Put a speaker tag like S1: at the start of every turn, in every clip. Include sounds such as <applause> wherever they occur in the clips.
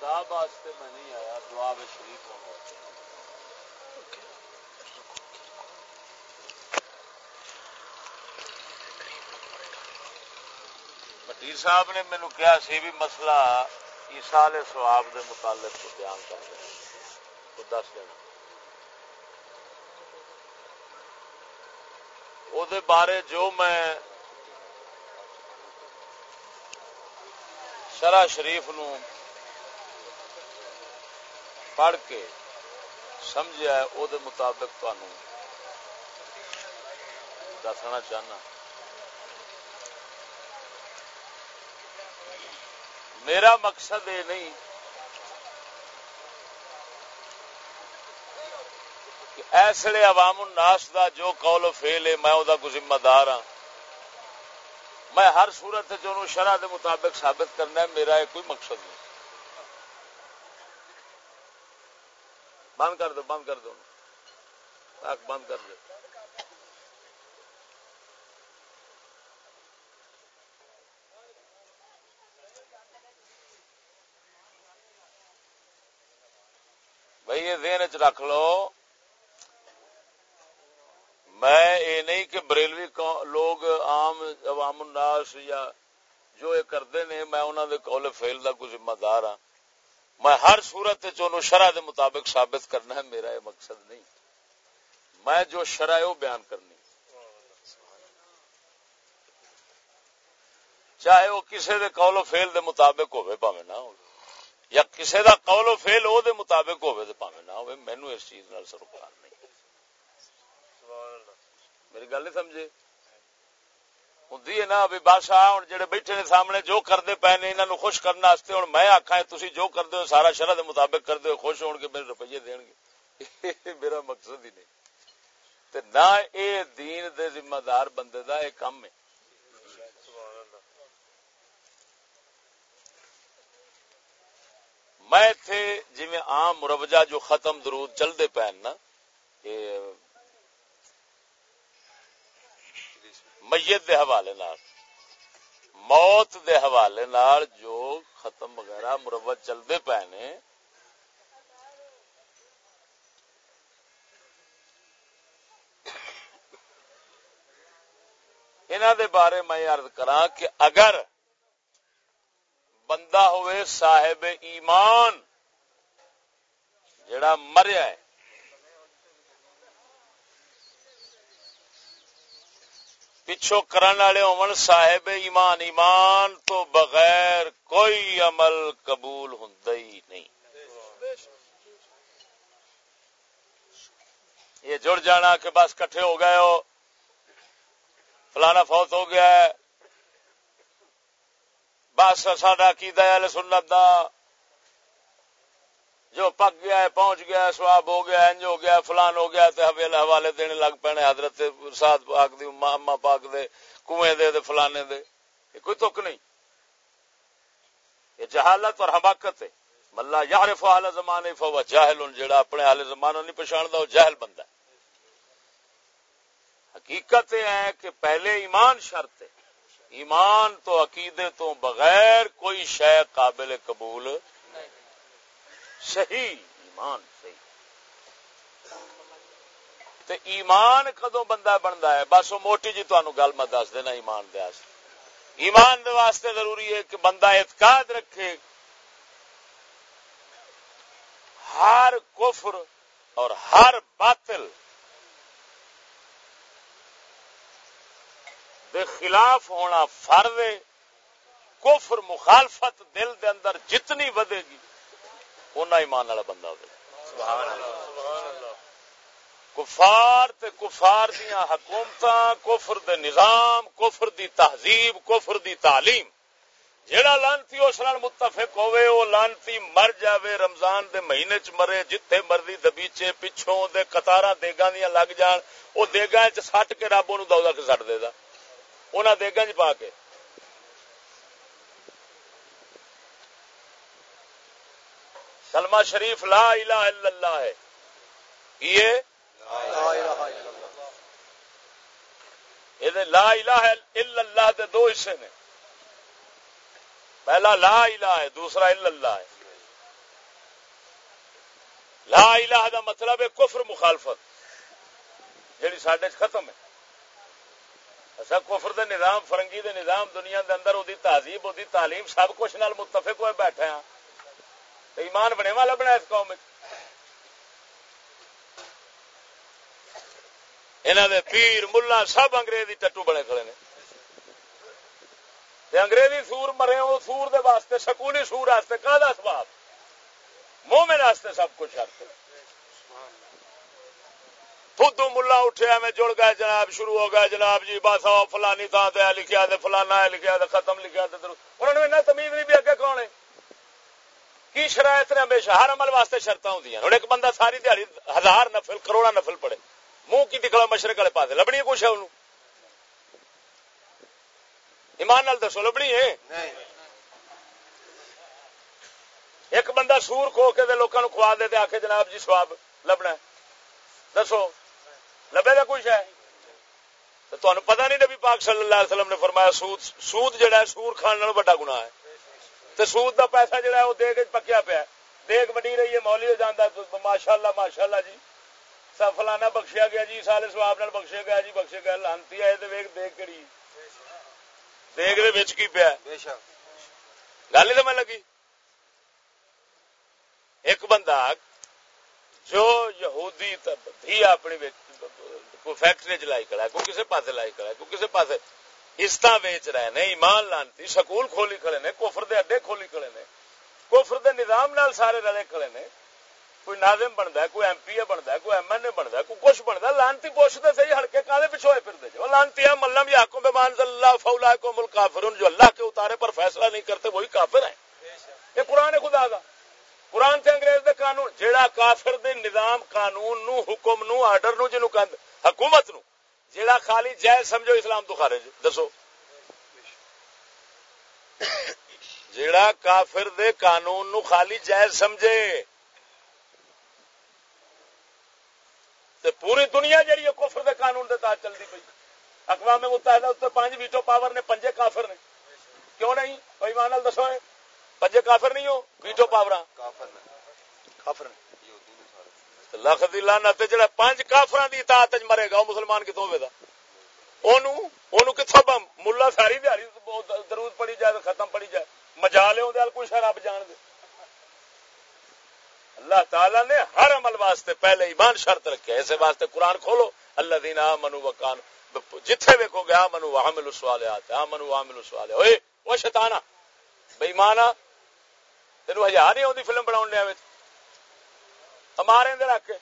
S1: کتاب واسطے میں نہیں آیا، دعا میں شریف ہوں۔ پٹیر صاحب نے مینو کیا سی بھی مسئلہ ایسال سواب دے متعلق کو بیان کر رہے دس دینا وہ بارے جو میں شرح شریف نو پڑھ کے سمجھا او دے مطابق دسنا چاہنا۔ میرا مقصد یہ نہیں کہ ایسے عوام الناس دا جو قول و فیل ہے، میں وہ ذمہ دار ہاں۔ میں ہر صورت جو شرح دے مطابق ثابت کرنا ہے، میرا یہ کوئی مقصد نہیں۔ بند کر دو، بند کر دو بند کر دو۔ بھائی، یہ دین چ رکھ لو۔ میں یہ نہیں کہ بریلوی لوگ عام عوام الناس یا جو یہ کرتے نے میں انہوں دے قول فیل دا کوئی ذمہ دار ہاں۔ میں ہر صورت شرح دے مطابق ثابت کرنا ہے، میرا یہ مقصد نہیں۔ میں جو شرح ہے، وہ بیان کرنی۔ چاہے وہ کسی دے قول و فیل دے مطابق ہوئے پاوے نہ ہو یا کسی دا قول و فیل او دے مطابق ہوئے دے پاوے نہ ہوئے مینو اس چیز نال سروکار نہیں۔ میری گل نہیں سمجھے؟ ہوں نا بھی بس آ جڑے بیٹھے نے سامنے جو کرتے پے نے انہوں خوش کرنے ہوں میں آخا تھی جو کرتے ہو سارا شرح کے مطابق کرتے ہو خوش ہو میرے روپیے دین گے میرا مقصد ہی نہیں نہ اے دین دے ذمہ دار بندے دا اے کم ہے میں تھے جی عام مروجہ جو ختم درود چلتے پے نا میت دے حوالے نال، موت دے حوالے نال جو ختم وغیرہ مروت چلتے پے نے انہوں دے بارے میں عرض کرا کہ اگر بندہ ہوئے صاحب ایمان، جڑا مریا ہے پچھو کرن والے ہون صاحب ایمان ایمان تو بغیر کوئی عمل قبول ہوں ہی نہیں۔ یہ جڑ جانا کہ بس کٹھے ہو گئے ہو، فلانا فوت ہو گیا ہے۔ بس ساڈا کی دیا سنت دا جو پک گیا ہے، پہنچ گیا ہے، سواب ہو گیا انج ہو گیا فلان ہو گیا تے حوالے دینے لگ پینے حضرت ساتھ پاک دی اما پاک دے، کنویں دے دے فلانے دے۔ یہ کوئی تک نہیں۔ یہ جہالت اور حماقت ہے۔ ملا یعرف اہل زمانے فهو جاہل ان جڑا اپنے اہل زمانہ نہیں پہچاندا وہ جاہل بندہ ہے۔ حقیقت یہ ہے کہ پہلے ایمان شرط ہے۔ ایمان تو عقیدے تو بغیر کوئی شے قابل قبول صحیح ایمان صحیح۔ تے ایمان کدو بندہ بنتا ہے؟ بس وہ موٹی جی تمہیں گل میں دس دینا ایمان دے ایمان دے واسطے ضروری ہے کہ بندہ اعتقاد رکھے۔ ہر کفر اور ہر باطل دے خلاف ہونا فرد کفر مخالفت دل دے اندر جتنی ودے گی۔ اُنہ ایمان والا بندہ ہو کفار تے کفار دیا حکومت کفر دے نظام کفر دی تہذیب کفر دی تعلیم۔ جیڑا لانتی اس نال متفق ہوئے او لانتی مر جاوے رمضان دے مہینے چ مرے جتھے مرضی دبیچے پچھوں دے قطاراں دیگاں دیاں لگ جان او دیگاں چ سٹ کے رب اونوں کے سٹ دے دا۔ انہاں دیگاں چ پا کے۔ کلمہ شریف لا الہ الا اللہ ہے۔ یہ لا الہ الا اللہ دے دو حصے نے۔ پہلا لا الہ ہے، دوسرا الا اللہ ہے۔ لا الہ دا مطلب ہے کفر مخالفت، جیڑی سڈے ختم ہے۔ اچھا کفر دے نظام، فرنگی دے نظام دنیا دے اندر دی تہذیب دی تعلیم، سب کچھ نال متفق ہوئے بیٹھے ہاں۔ ایمان بنے والا بنا اس قوم انہوں دے پیر، ملا سب انگریزی ٹٹو بنے کھڑے نے۔ انگریزی سور مرے وہ سور دے واسطے سکولی سور واسطے کا سواب؟ مومن واسطے سب کچھ شرط فدو ملا اٹھیا میں جڑ گئے، جناب شروع ہو گئے، جناب جی بس آؤ، فلانی تھان سے لکھیا دے فلانا ہے لکھیا دے ختم لکھیا دے انہوں نے تمیز نہیں بھی اگے کون ہے کی شرائط نے ہمیشہ ہر عمل واسطے شرط ہوں ہوں ایک بندہ ساری دیہی ہزار نفل کروڑا نفل پڑے منہ کی دکھلا مشرق والے پاس لبنی کچھ ہے انہوں ایمان نال دسو، لبنی ہے؟ ایک بندہ سور کھو کے دے لوگوں کھوا دے آ کے جناب جی سواب لبنا ہے۔ دسو، لبے کا کچھ ہے؟ تو پتا نہیں نبی پاک صلی اللہ علیہ وسلم نے فرمایا، سود سود جڑا ہے، سور کھان بڑا گنا ہے۔ تو سود دا پیسہ جڑا ہے وہ دیگ پکیا پیا دیگ بنی رہی ہے مولی ہو جانا ماشاء اللہ ماشاء اللہ جی۔ فلانا بخشیا گیا جی سال سواب بخشیا گیا جی بخشیا گیا لانتی ہے دیگ دیگ کہڑی دیگ کی پیا گل تو میں لگی؟ ایک بندہ جو یہودی اپنی کوئی فیکٹری چ لائی کھڑا ہے کوئی کسی پاس لائی کھڑا ہے کوئی کسی پاس استا ویچ رہے نے ایمان لانتی، سکول کھولی کھڑے نے کوفر دے اڈے کھولی کھڑے نے کوفر دے نظام نال سارے رلے کھڑے نے کوئی ناظم بنتا ہے، کوئی ایم پی اے بنتا ہے، کوئی ایم این اے بنتا ہے، کوئی کچھ بنتا ہے، لانتی پوچھتے صحیح، ہڑکے کالے پچھوئے پھر دے جو لانتی ہے، ملم یا کو بے مان اللہ فولا کو مل کافر جو اللہ کے اتارے پر فیصلہ نہیں کرتے، وہی کافر ہیں۔ یہ قرآن خدا کا قرآن سے انگریز دے قانون، جیڑا کافر دے نظام قانون نو، حکم نو، آرڈر نو جنو کند حکومت نو جیڑا خالی جائز سمجھو اسلام تو خارج دسو۔ جیڑا کافر دے قانون نو خالی جائز سمجھے۔ تے پوری دنیا جیڑی ہے کفر دے قانون دے تحت چلدی پئی۔ اقوام متحدہ اس تے پانچ ویٹو پاور نے، پنجے کافر نے۔ کیوں نہیں؟ او ایمان نال دسو۔ پنجے کافر نہیں ہو، ویٹو پاور کافر نے کافر نے۔ لکھ دی لعنت جڑا پانچ کافراں دی اطاعت وچ مرے گا، او مسلمان کتوں ہوے دا؟ اونوں اونوں کتھوں بم؟ مولا ساری دیہڑی درود پڑھی جائے ختم پڑھی جائے۔ مجالے ہوندے ال کوئی رب جان دے۔ اللہ تعالی نے ہر عمل واسطے پہلے ایمان شرط رکھے ایسے واسطے قرآن کھولو۔ اللہ دینا منو وکان جتھے ویکو گیا منو عامل سوال آتے آ منو عامل سوال ہوئے وہ شیطانہ بے ایمانا تینوں ہزار نہیں آتی فلم بنا لیا ہمارے اندر رکھ کے۔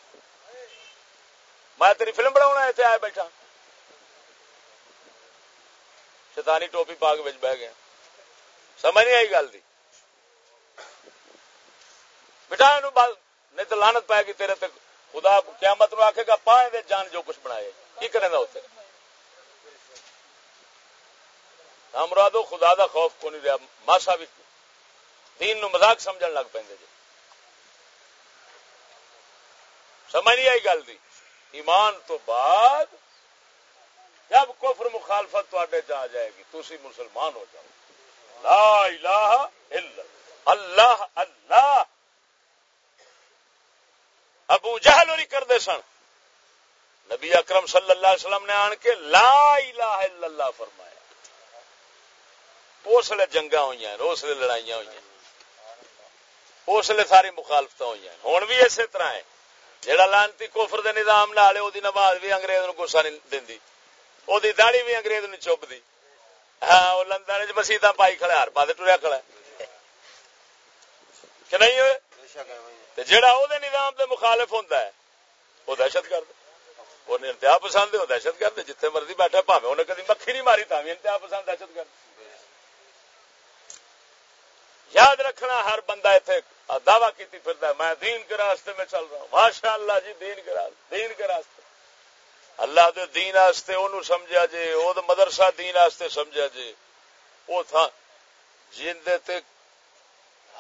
S1: میں تیری فلم بنا اتنے آئے بیٹھا۔ شیطانی ٹوپی پاگ بچ بہ گیا سمجھ نہیں آئی گل دی۔ بٹا نہیں تو لانت پائے گی تیرے تک خدا قیامت نو آخے گا پائے دے جان جو کچھ بنائے کی کرے گا اتنے امرادو خدا دا خوف کو نہیں رہا ماسا بھی دین نو مزاق سمجھن لگ پہ جی سمجھ نہیں آئی گل دی۔ ایمان تو بعد جب کفر مخالفت جا جائے گی تھی مسلمان ہو جاؤ۔ لا الہ الا اللہ اللہ۔ ابو جہل ہوئی کرتے سن۔ نبی اکرم صلی اللہ علیہ وسلم نے آن کے لا الہ الا اللہ فرمایا۔ اس لیے جنگا ہوئی ہیں اس لیے لڑائیاں ہوئی ہیں اس لیے ساری مخالفت ہوئی ہیں ہوں بھی اسی طرح ہے۔ جہاں لانتی کوفر دے نظام نال وہ نماز بھی انگریز نو گسا نہیں دینی۔ وہ داڑی بھی انگریز نو چپ دی۔ ہاں وہ لندن چ مسیح پائی کھڑا ہر پاس ٹریا کھڑا کہ نہیں ہوئے؟ جہاں وہ نظام دے مخالف ہوتا ہے وہ دہشت گرد۔ وہ انتہا پسند ہے وہ دہشت گرد جتنے مرضی بیٹھا پاوے انہیں کدی مکھی نہیں ماری تھی انتہا پسند، دہشت گرد۔ یاد رکھنا ہر بندہ اتنے دعوی کی پھر میں دین کے راستے میں چل رہا ہوں۔ ماشاء اللہ جی دین کے راستے، دین کے راستے۔ اللہ دے دین آستے انہوں سمجھا جے، او دے مدرسہ دین آستے سمجھا جے۔ او تھا، جن دے تے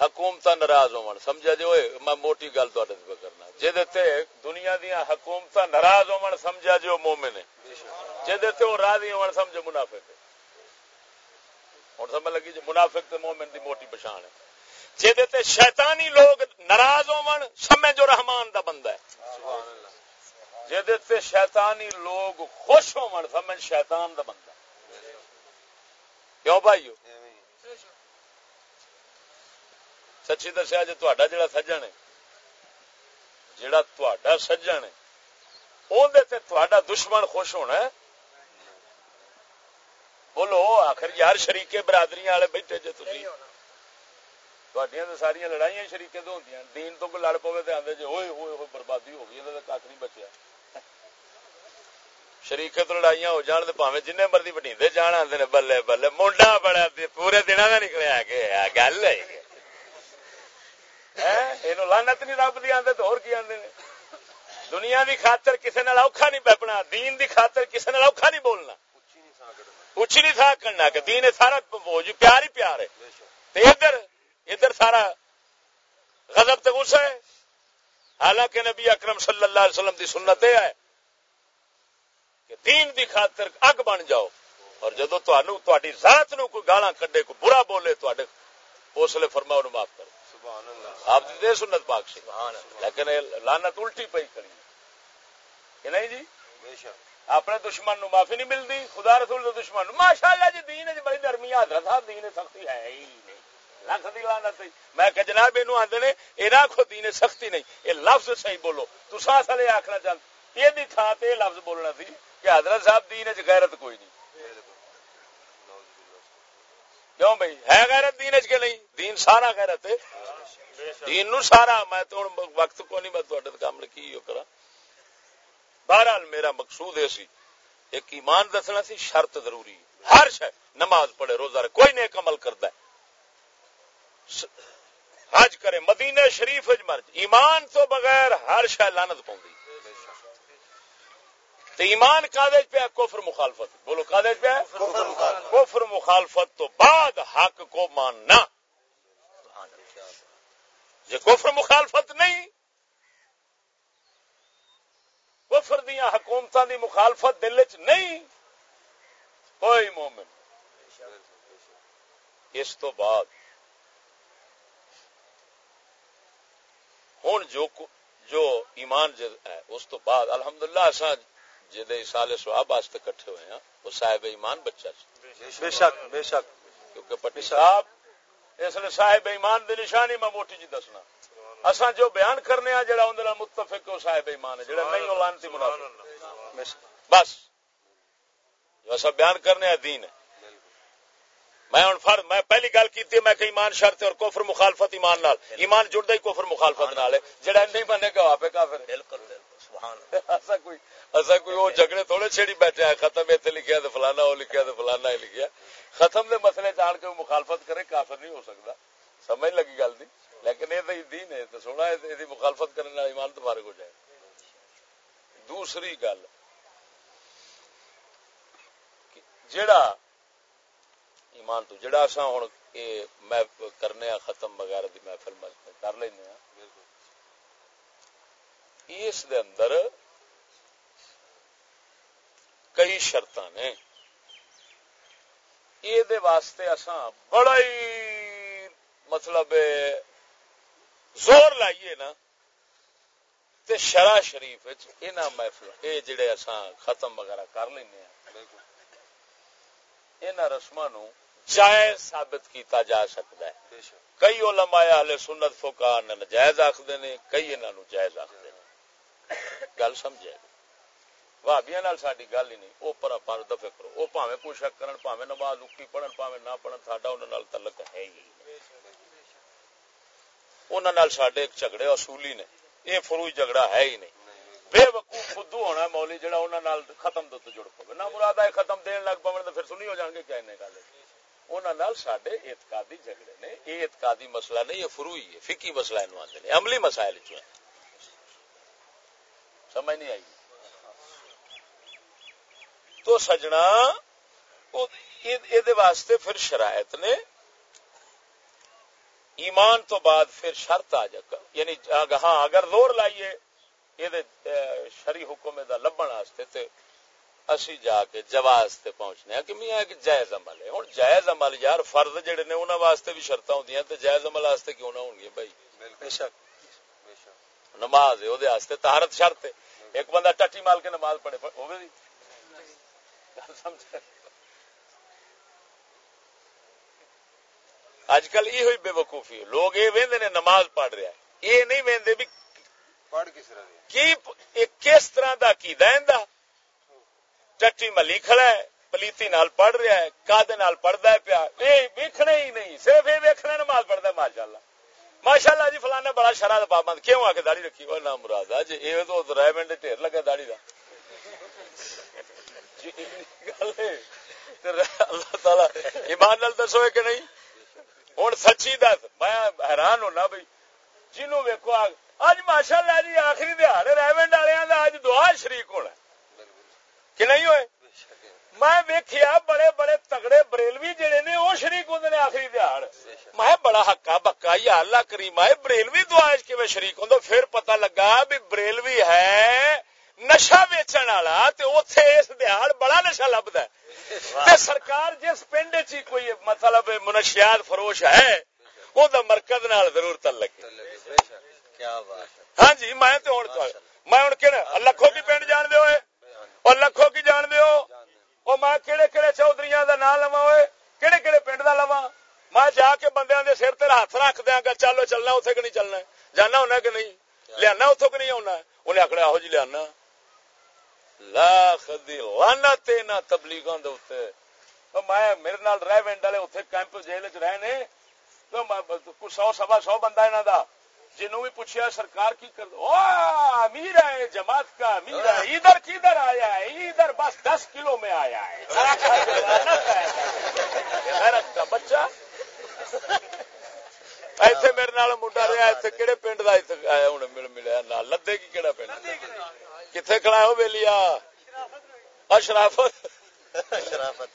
S1: حکومت ناراض ہو سمجھا جی ہوئے میں موٹی گل تو کرنا۔ جی دنیا دیا حکومت ناراض ہو سمجھا جی وہ مومن ہے جی وہ راضی ہو سمجھو منافق ہے ہوں سمجھ لگی جی منافق تو مومن دی موٹی پچھان ہے۔ تے شیطانی لوگ ناراض ہون سمے جو رحمان دا بندہ ہے۔ تے شیطانی لوگ خوش ہون سمجھ شیطان دا بندہ کیوں بھائیو؟ سچی دسیا جی تا جا سجن ہے جڑا تا سجن ہے اندر دشمن خوش ہونا ہے۔ بولو آخر یار شریقے برادری والے بیٹھے جی تھی ساری لڑائیاں شریقے تو ہوں دین تو لڑ پوے تو آدھے جی ہوئے ہوئے ہوئے بربادی ہو گئی کھ نہیں بچیا شریقے تو لڑائیاں ہو جان تو جن مرضی وٹیندے جان آتے بلے بلے منڈا بڑا پورے دن کا نکلیا کہ گل ہے یہ لانت نہیں رب دی آدھے تو اور کی آدھے دنیا دی خاطر کسی نے اوکھا نہیں پیپنا دین دی خاطر کسی نے اوکھا نہیں بولنا کچھ نہیں تھا کرنا کہ دین سارا جی پیار ہی پیار ہے۔ ادھر ادھر سارا غضب تو غصہ ہے۔ حالانکہ نبی اکرم صلی اللہ علیہ وسلم دی سنت یہ ہے کہ دین دی خاطر اگ بن جاؤ۔ اور جدو تاری ذات نو کوئی گالا کڈے کوئی برا بولے تے اس لیے فرما معاف کرو۔ آپ دے سنت پاک سے۔ لیکن لانت الٹی پی کری۔ کہ نہیں جی؟ اپنے دشمن نو معافی نہیں ملتی خدا رسول دے دشمن نو۔ ماشاءاللہ جی دین بڑی نرمی حضرت صاحب دین سختی ہے ہی نہیں۔ لکھ دی لعنت میں کہ جناب اینو آندے نے، اے راکھو دین سختی نہیں، اے لفظ صحیح بولو۔ تساں اصل یہ آکھنا چاہتے یہ دی تھا تے لفظ بولنا سی کہ حضرت صاحب دین وچ غیرت کوئی نہیں۔ کیوں بھائی ہے غیرت دین وچ کہ نہیں؟ دین سارا غیرت ہے۔ دین نو سارا، میں تو وقت کو نہیں، میں تواڈے کام لکی کرا۔ بہرحال میرا مقصود یہ سی ایک ایمان دسنا سی شرط ضروری۔ ہر شہ نماز پڑھے روزہ رہے کوئی نیک عمل کرتا ہے۔ حج کرے مدینہ شریف مرج۔ ایمان تو بغیر ہر شہ لانت پاؤں تو ایمان کادج پہ کفر مخالفت۔ بولو کادج پہ کفر مخالفت۔ تو بعد حق کو ماننا۔ یہ کفر مخالفت نہیں کفر دیا حکومت دی مخالفت دل چ نہیں؟ کوئی مومن. اس تو بعد ہوں جو جو ایمان ہے اس تو بعد الحمدللہ اصا جی سال سواب واسطے کٹھے ہوئے ہیں وہ صاحب ایمان بچہ بے شک بے شک۔ کیونکہ پٹی صاحب اس لیے صاحب ایمان دی نشانی میں موٹی جی دسنا۔ اصا جو بیان کرنے آ جڑا اندر متفق ہو صاحب ایمان ہے جڑا نہیں لانتی منافق۔ بس۔ جو اصا بیان کرنے آ دین ہے۔ میں ہوں فر میں پہلی گل کی میں کہ ایمان شرط اور کوفر مخالفت ایمان نال۔ ایمان جڑتا ہی کوفر مخالفت نال ہے۔ جڑا نہیں بنے گا آپ کافر۔ بالکل ایسا کوئی ایسا کوئی وہ جھگڑے تھوڑے چھیڑی بیٹھے ہیں۔ ختم اتنے لکھیا تو فلانا وہ لکھیا تو فلانا ہی لکھیا۔ ختم دے مسئلے جان کے مخالفت کرے کافر نہیں ہو سکتا۔ سمجھ لگی گل نہیں لیکن یہ تو دین ہے، تو سونا یہ مخالفت کرنے والا ایمان تو فارغ ہو جائے۔ دوسری گل جڑا ایمان تو جڑا سا ہوں میں کرنے ختم وغیرہ دی محفل کر لینا اس دے اندر کئی شرط نے۔ یہ واسطے اصا بڑا ہی مطلب زور لائیے نا تے شرح شریف محفل یہ جڑے اصا ختم وغیرہ کر لینا ان رسم نو جائز ثابت کیتا جا سکتا ہے۔ کئی علماء اہل سنت فوکا نے نجائز آخر نے کئی انہوں نے جائز آخر گل سمجھے؟ بھابیا ساری گل ہی نہیں وہ پر پر دفے کرو۔ پاوے کچھ کرن پاوے نماز اکی پڑھن پاوے نہ پڑھن ساڈا تعلق ہے ہی انہوں سڈے جھگڑے اصولی نے یہ فروج جھگڑا ہے ہی نہیں بے وقوف خدو ہونا مولی جہاں انہوں ختم دو جڑ پہ نہ مراد ہے ختم دین لگ پو تو پھر سنی ہو جان گے کیا گل انہوں سڈے اعتقادی جھگڑے نے یہ اعتقادی مسئلہ نہیں یہ فروئی ہے فکی مسئلہ انہوں عملی مسائل چ سمجھ نہیں آئی تو سجنا واسطے پھر شرائط نے ایمان تو بعد پھر شرط آ جائے یعنی ہاں اگر زور لائیے یہ شری حکم دا لبن واسطے تے اسی جا کے جواز تے پہنچنے ہیں کہ میاں ایک جائز عمل ہے۔ ہوں جائز عمل یار فرد جڑے نے انہوں واسطے بھی شرط ہوں تو جائز عمل واسطے کیوں نہ ہونگی بھائی؟ نماز ہے واسطے تہارت شرط ہے۔ ایک بندہ ٹٹی مال کے نماز پڑھے ہوگی اج کل یہ ہوئی بے وقوفی لوگ یہ وہدے نے نماز پڑھ رہا ہے یہ نہیں وہدے بھی کس طرح کا کی دا ٹٹی ملی کھڑا ہے پلیتی نال پڑھ رہا ہے کادے نال پڑھتا ہے پیا۔ ویکھنے ہی نہیں صرف یہ ویکھنا نماز پڑھتا ہے ماشاء اللہ ماشاء اللہ جی فلانا بڑا شرح پابند کیوں آ کے داڑھی رکھی؟ وہ نام مراد جی یہ تو ریمنڈ ڈھیر لگا داڑھی کا جی اللہ تعالی ایمان نال دسو کہ نہیں؟ سچی دس۔ میں حیران ہونا بھائی۔ جنوب ویکو اج ماشاء اللہ جی آخری دہاڑ ریمنڈ والے اج دعا شریک ہونا۔ کہ نہیں ہوئے؟ میں ویکیا بڑے بڑے تگڑے بریلوی جڑے نے وہ شریک ہوں آخری دہاڑ۔ میں بڑا ہکا بکا یا اللہ کریم ہے بریلوی دعا کی شریک ہوں پھر پتہ لگا بھی بریلوی ہے نشا ویچن والا اتے اس دہاڑ بڑا نشا لبد ہے۔ سرکار جس پنڈ چ کوئی مطلب منشیات فروش ہے وہ مرکز نال ضرور تعلق ہاں جی میں میں ہوں لکھوں کی پنڈ جان دے ہوئے اور لکھوں کی جان دے ہو وہ میں کہڑے کہڑے چودھری کا نام لوا ہوئے کہڑے کہڑے پنڈ کا لوا میں جا کے بندے کے سر تیر ہاتھ رکھ دیا گا چلو چلنا اتنے کہ نہیں چلنا جانا ہونا کہ نہیں لیا اتوں کہ نہیں آنا انہیں آخر آہو جی لیا لاکھ لانا تینا تبلیغ میں میرے نال رہ ونڈ والے اتنے کیمپ جیل چ رہے تو سو سوا سو بندہ یہاں کا جنہوں بھی پوچھا سرکار کی کر دو امیر ہے، جماعت کا امیر ہے، ادھر کدھر آیا ہے؟ ادھر بس دس کلو میں آیا ہے۔ کا بچہ۔ ایتھے میرے نال منڈا رہا ایتھے کہڑے پنڈ کا آیا ہوں، مل ملیا نہ لدے کی کہڑا پنڈ؟ کتنے کھڑا ہو ویلیا اشرافت اشرافت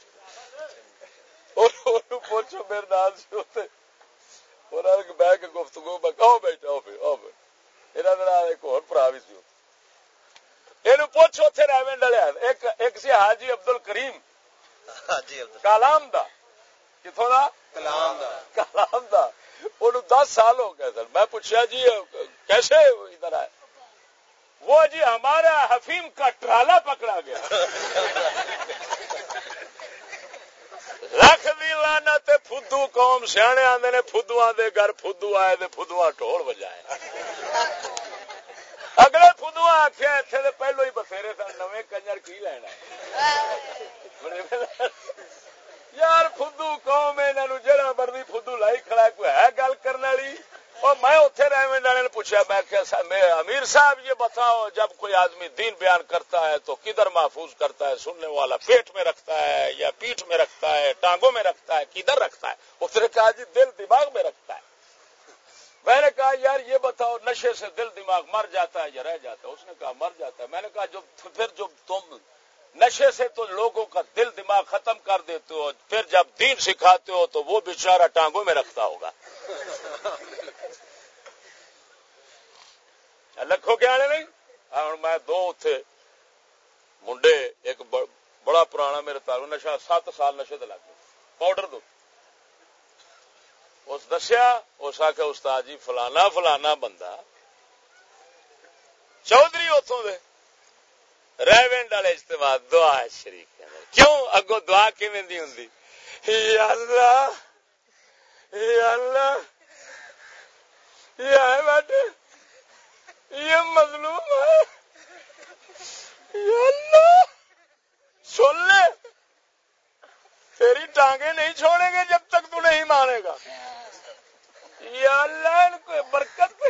S1: پوچھو میرے نال سے بہ کے گفتگو آؤ بیٹھا ایک اور برا بھی سی یہ پوچھ اتنے ریونڈ والے ایک سی حاجی ابدل کریم. کالام دا. کتوں کا کالام دا. ان دس سال ہو گئے سر. میں پوچھا جی کیسے ادھر آئے؟ وہ جی ہمارا حفیم کا ٹرالا پکڑا گیا۔ لکھ دی لانا تے فدو قوم سیانے آدھے نے فدو دے گھر فدو آئے تے فدو ٹوڑ بجائے۔ اگلے آخیا اتنے پہلو ہی بسیرے سن نو کنجر کی لینا یار فدو قوم جہاں مرضی فدو لائی کھڑا کوئی ہے گل کرنے والی اور میں اتنے ریمنڈ والے پوچھا میں امیر صاحب یہ بتاؤ جب کوئی آدمی دین بیان کرتا ہے تو کدھر محفوظ کرتا ہے سننے والا پیٹ میں رکھتا ہے یا پیٹ میں رکھتا ہے ٹانگوں میں رکھتا ہے کدھر رکھتا ہے اس نے کہا جی دل دماغ میں رکھتا ہے میں نے کہا، یار یہ بتاؤ، نشے سے دل دماغ مر جاتا ہے یا رہ جاتا ہے؟ اس نے کہا، مر جاتا ہے. میں نے کہا جو پھر جو تم نشے سے تو لوگوں کا دل دماغ ختم کر دیتے ہو، پھر جب دین سکھاتے ہو تو وہ بیچارہ ٹانگوں میں رکھتا ہوگا۔ <laughs> لکھو کیا نہیں؟ ہاں، ہوں میں دو اتے منڈے، ایک بڑا پرانا میرے تعلق نشا سات سال نشے لگ گئے۔ پاؤڈر دو۔ اس دسیا، اس آ استاد جی فلانا فلانا بندہ۔ چودھری اتوں دے۔ ریونڈ والے اجتماع دعا شریف کیوں؟ اگو دعا کیون ہوں یا اللہ یا اللہ یہ بیٹھے یہ مظلوم ہے۔ یا اللہ، سن لے۔ تیری ٹانگیں نہیں چھوڑیں گے جب تک تو نہیں مانے گا۔ یا اللہ ان کو برکت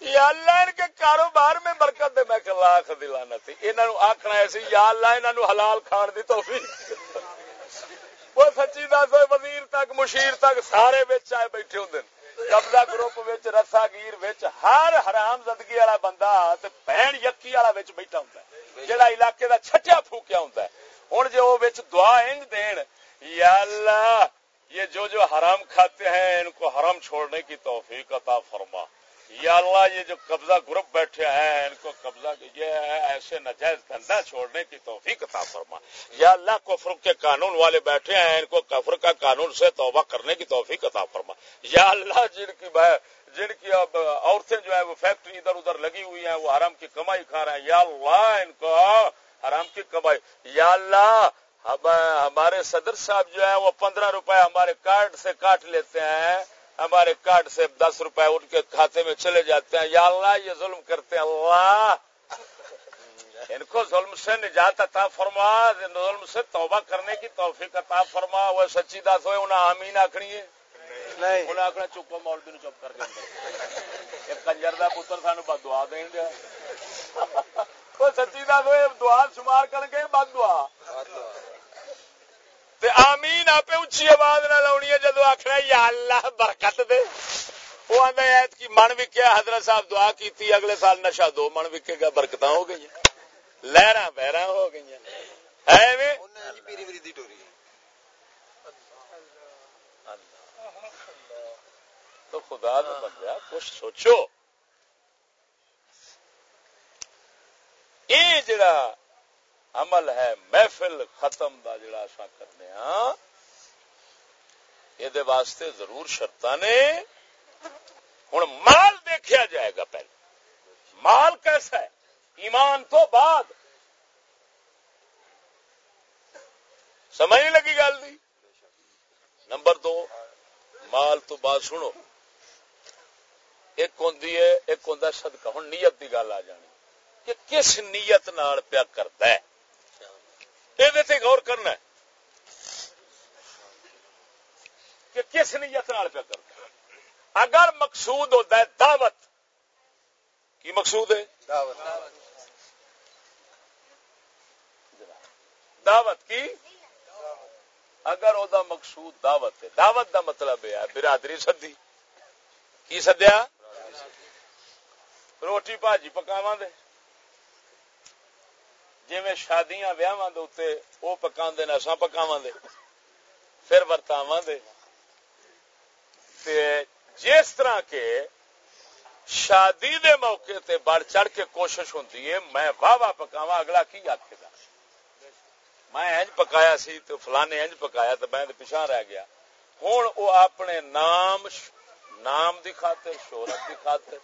S1: یا اللہ ان کے کاروبار میں برکت دے۔ میں کہ لاکھ دلانا تھی انہوں آخنا ایسی یا اللہ انہوں حلال کھان دی توفیق۔ وہ سچی دس وزیر تک، مشیر تک، سارے بچ آئے بیٹھے ہوں قبضہ گروپ وچ رسا گیر وچ، ہر حرام زدگی والا بندہ تے بہن یقی والا بیٹھا ہوں جہاں علاقے کا چھٹیا پھوکیا ہوں ہوں جی وہ دعا انج دین، یا اللہ، یہ جو جو حرام کھاتے ہیں، ان کو حرام چھوڑنے کی توفیق عطا فرما۔ یا اللہ، یہ جو قبضہ گروپ بیٹھے ہیں، ان کو قبضہ، یہ ایسے نجائز دھندا چھوڑنے کی توفیق عطا فرما۔ یا اللہ، کفر کے قانون والے بیٹھے ہیں، ان کو کفر کا قانون سے توبہ کرنے کی توفیق عطا فرما۔ یا اللہ، جن کی جن کی اب عورتیں جو ہے وہ فیکٹری ادھر ادھر لگی ہوئی ہیں، وہ حرام کی کمائی کھا رہے ہیں۔ یا اللہ، ان کو کی کمائی۔ یا اللہ ہمارے صدر صاحب جو ہے وہ پندرہ روپے ہمارے کارڈ سے کاٹ لیتے ہیں۔ ہمارے کارڈ سے دس روپے ان کے کھاتے میں چلے جاتے ہیں۔ یا اللہ یہ ظلم کرتے ہیں۔ اللہ! ان کو ظلم سے نجات عطا فرما۔ ظلم سے توبہ کرنے کی توفیق عطا فرما۔ وہ سچی دس ہوئے انہیں آمین آخری ہے۔ انہیں آخنا چکو مولوی نو چپ کر کے کنجر کا پتر سان بد دعا دیں گے سچی دس دعا شمار کر کے بد دعا آمین آپ اچھی آواز نہ لونی ہے جدو آخر یا اللہ برکت دے وہ آدھا کی من وکیا حضرت صاحب دعا کی تھی اگلے سال نشا دو من وکے گا برکت ہو گئی لہرا بہرا ہو گئی تو خدا بندہ کچھ سوچو یہ جڑا عمل ہے محفل ختم دا جڑا اسا کرنے ہاں یہ واسطے ضرور شرط نے۔ ہوں مال دیکھا جائے گا پہلے۔ مال کیسا ہے؟ ایمان تو بعد۔ سمجھ نہیں لگی گل دی؟ نمبر دو، مال تو بعد سنو۔ ایک ہوں ایک ہوں صدقہ۔ ہوں نیت دی گل آ جانی۔ کہ کس نیت نال پیا کرتا ہے؟ یہ غور کرنا ہے۔ کہ کس نیت نال پہ کرتا اگر مقصود ہوتا ہے دعوت کی مقصود ہے؟ دعوت۔ دعوت کی؟ اگر وہ مقصود دعوت ہے۔ دعوت دا مطلب یہ ہے برادری سدی کی سدیا روٹی بھاجی پکاوا دے۔ جی میں شادیاں ویاہ وہ پکا اصا پکاو دے، پھر ورتاو دے۔ جس طرح کے شادی دے موقع تے بڑھ چڑھ کے کوشش ہوتی ہے، میں واہ واہ پکاوا اگلا کی آخے گا؟ میں انج پکایا سی تو فلانے انج پکایا تو میں پچھا رہ گیا۔ ہوں وہ اپنے نام نام دی خاطر، شہرت دی خاطر،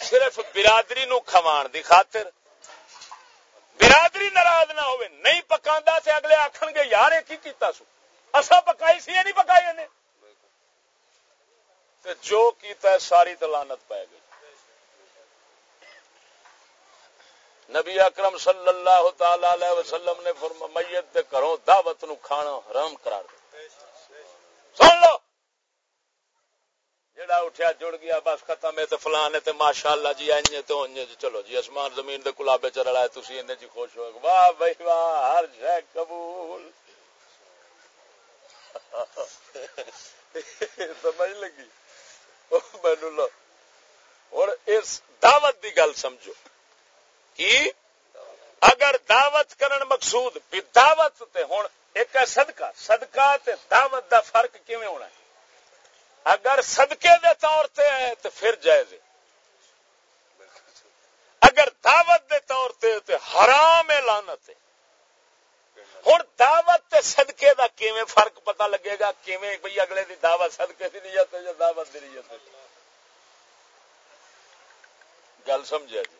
S1: صرف برادری نو کھوان دی خاطر۔ برادری ناراض نہ ہوئے، نہیں پکا تے اگلے آخر گے، یار یہ کیتا سو۔ اصا پکائی سی نہیں پکائی نے تے جو کیتا ہے ساری دلانت پی گئی۔ نبی اکرم صلی اللہ تعالی علیہ وسلم نے فرمایا، میت دے گھروں دعوت نو کھانا حرام قرار دیا سن لو! جڑا اٹھیا جڑ گیا، بس ختم ہے تو فلان ہے ماشاء اللہ جی این تو جی۔ چلو جی آسمان زمین دے کلابے چ رلا تھی ان جی خوش ہو واہ بھائی واہ، ہر شہ قبول۔ سمجھ لگی؟ مینو لو ہوں اس دعوت دی گل سمجھو کی اگر دعوت کرن مقصود، بھی دعوت تے ہوں ایک ہے صدقہ۔ صدقہ تے دعوت دا فرق کیویں ہونا ہے؟ اگر صدقے دے طور تے ہے تو پھر جائز ہے۔ اگر دعوت دے طور تے تے حرام ہے لانت ہے۔ ہوں دعوت تے صدقے دا کیویں فرق پتہ لگے گا؟ کیویں بھئی اگلے دی دعوت صدقے دی نیت ہے یا دعوت دی نیت ہے؟ گل سمجھا جی؟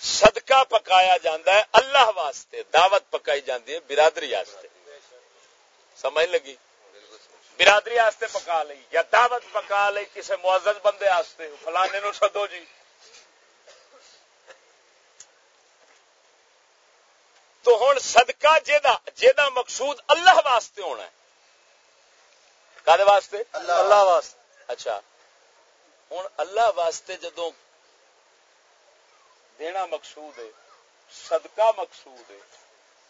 S1: صدقہ پکایا جاندہ ہے اللہ واسطے، دعوت پکائی جاندی ہے برادری واسطے۔ سمجھ لگی؟ برادری آستے پکا لی یا دعوت پکا لی کسی معزز بندے آستے فلانے نو سدو جی۔ تو ہوں سدکا جا مقصود اللہ واسطے ہونا ہے۔ واسطے؟ اللہ واسطے۔ اچھا۔ ہوں اللہ واسطے جدو دینا مقصود ہے صدقہ مقصود ہے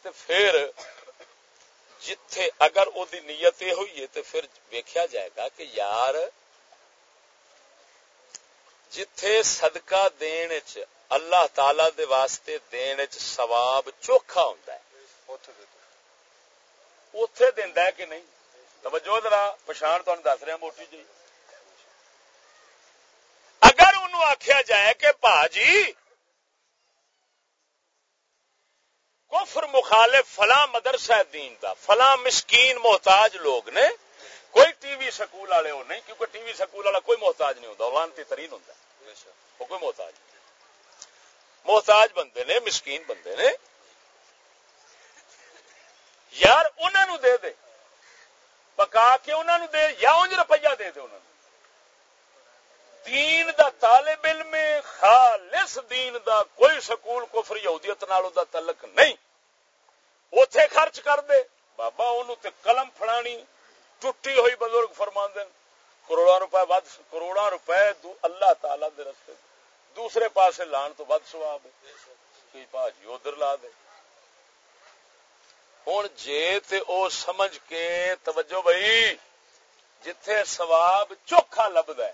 S1: تو پھر جتھے اگر او دی نیت یہ ہوئی ہے تو پھر ویکھیا جائے گا کہ یار جتھے صدقہ دین چ اللہ تعالی دے واسطے دین چ ثواب چوکھا ہوندا ہے اوتھے دیندا ہے کہ نہیں؟ توجہ ذرا پہچان تانوں دس رہا موٹی جی۔ آخیا جائے کہ پا جی کفر مخالف فلاں مدرسہ دین دا، فلاں مسکین محتاج لوگ نے، کوئی ٹی وی سکول والے وہ نہیں، کیونکہ ٹی وی سکول والا کوئی محتاج نہیں ہوتا لانتی ترین ہوتا وہ کوئی محتاج نہیں۔ محتاج بندے نے، مسکین بندے نے، یار انہوں دے دے۔ پکا کے انہوں دے، یا انج روپیہ دے دے انہوں دین دا طالب علم خالص دین دا کوئی سکول کفر یہودیت نالوں دا تعلق نہیں۔ اوتھے خرچ کر دے۔ بابا انہوں تے قلم پھڑانی، ٹوٹی ہوئی بزرگ فرما دین کروڑا روپے ود کروڑا روپے اللہ تعالی دے رستے۔ دوسرے پاسے لان تو ود سواب ہے۔ کوئی پاجی ادھر لا دے۔ ہوں جے تے او سمجھ کے، توجہ بھائی، جتھے سواب چوکھا لبد ہے۔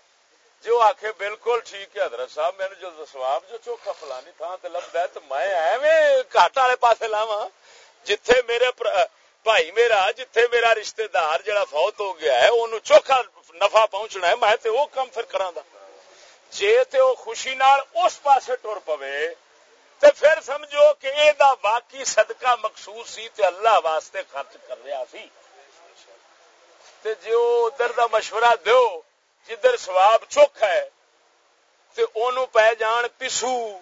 S1: جو آخ بالکل ٹھیک ہے، حضرت صاحب میرے جو سواب جو چوکھا فلانی تھان تے لبد ہے تو میں ایویں گھاٹ والے پاسے لاوا جتھے میرے بھائی میرا، جتھے میرا رشتہ دار جڑا فوت ہو گیا ہے انہوں چوکھا نفع پہنچنا ہے، میں تے وہ کام پھر کرا جے تے وہ خوشی نال اس پاسے ٹر پوے، تے پھر سمجھو کہ اے دا واقعی صدقہ مقصود سی تے اللہ واسطے خرچ کر رہا سی۔ تے جو ادھر دا مشورہ دیو جدھر سواب چوکھ ہے، تے اونوں پہ جان پسو۔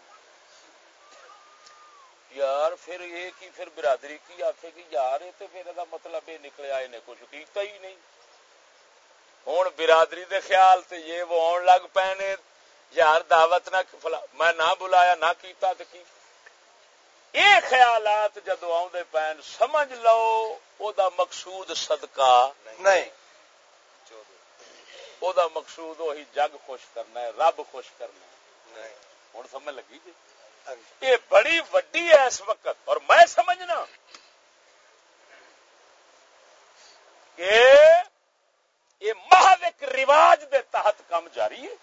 S1: یار، پھر یہ کی پھر برادری کی آخے گی؟ یار، یہ تو پھر دا مطلب یہ نکلے آئے نے، کچھ کیتا ہی نہیں۔ ہوں برادری دے خیال تے یہ وہ آن لگ پے یار، دعوت نہ میں نہ بلایا، نہ کیتا تو کی؟ یہ خیالات جدو آدھے پین، سمجھ لو، او دا مقصود صدقہ نہیں۔ او دا مقصود وہی جگ خوش کرنا ہے رب خوش کرنا ہے ہوں سمجھ لگی جی یہ بڑی وڈی ہے اس وقت اور میں سمجھنا کہ یہ محض ایک رواج دے تحت کام جاری ہے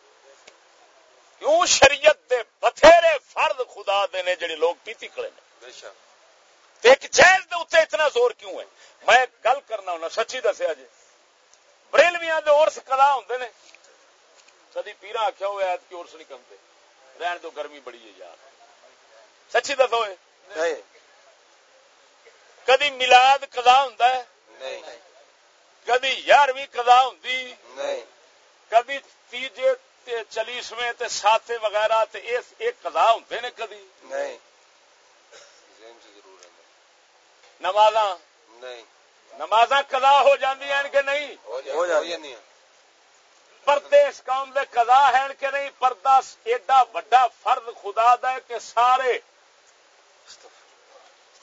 S1: کیوں شریعت دے بتھیرے فرد خدا دے نے جڑے لوگ پیتی کھڑے نے ایک چیز دے اتنے اتنا زور کیوں ہے میں گل کرنا ہونا سچی دسیا جی بریلویاں دے کلا ہوں نے۔ کدی پیرا آخیا ہوا کہ ارس نہیں کرتے رہن تو گرمی بڑی ہے یار۔ سچی دسو کدی ملاد کدا ہوں کدی یارویں کدا ہوں کدی تیجے چلیسویں ساتے وغیرہ کدا ہوں نے کدی؟ نماز نماز کدا ہو جاندی ہیں کہ نہیں؟ پردے اس قوم دے کدا ہے کہ نہیں؟ پردہ ایڈا وڈا فرد خدا دا ہے کہ سارے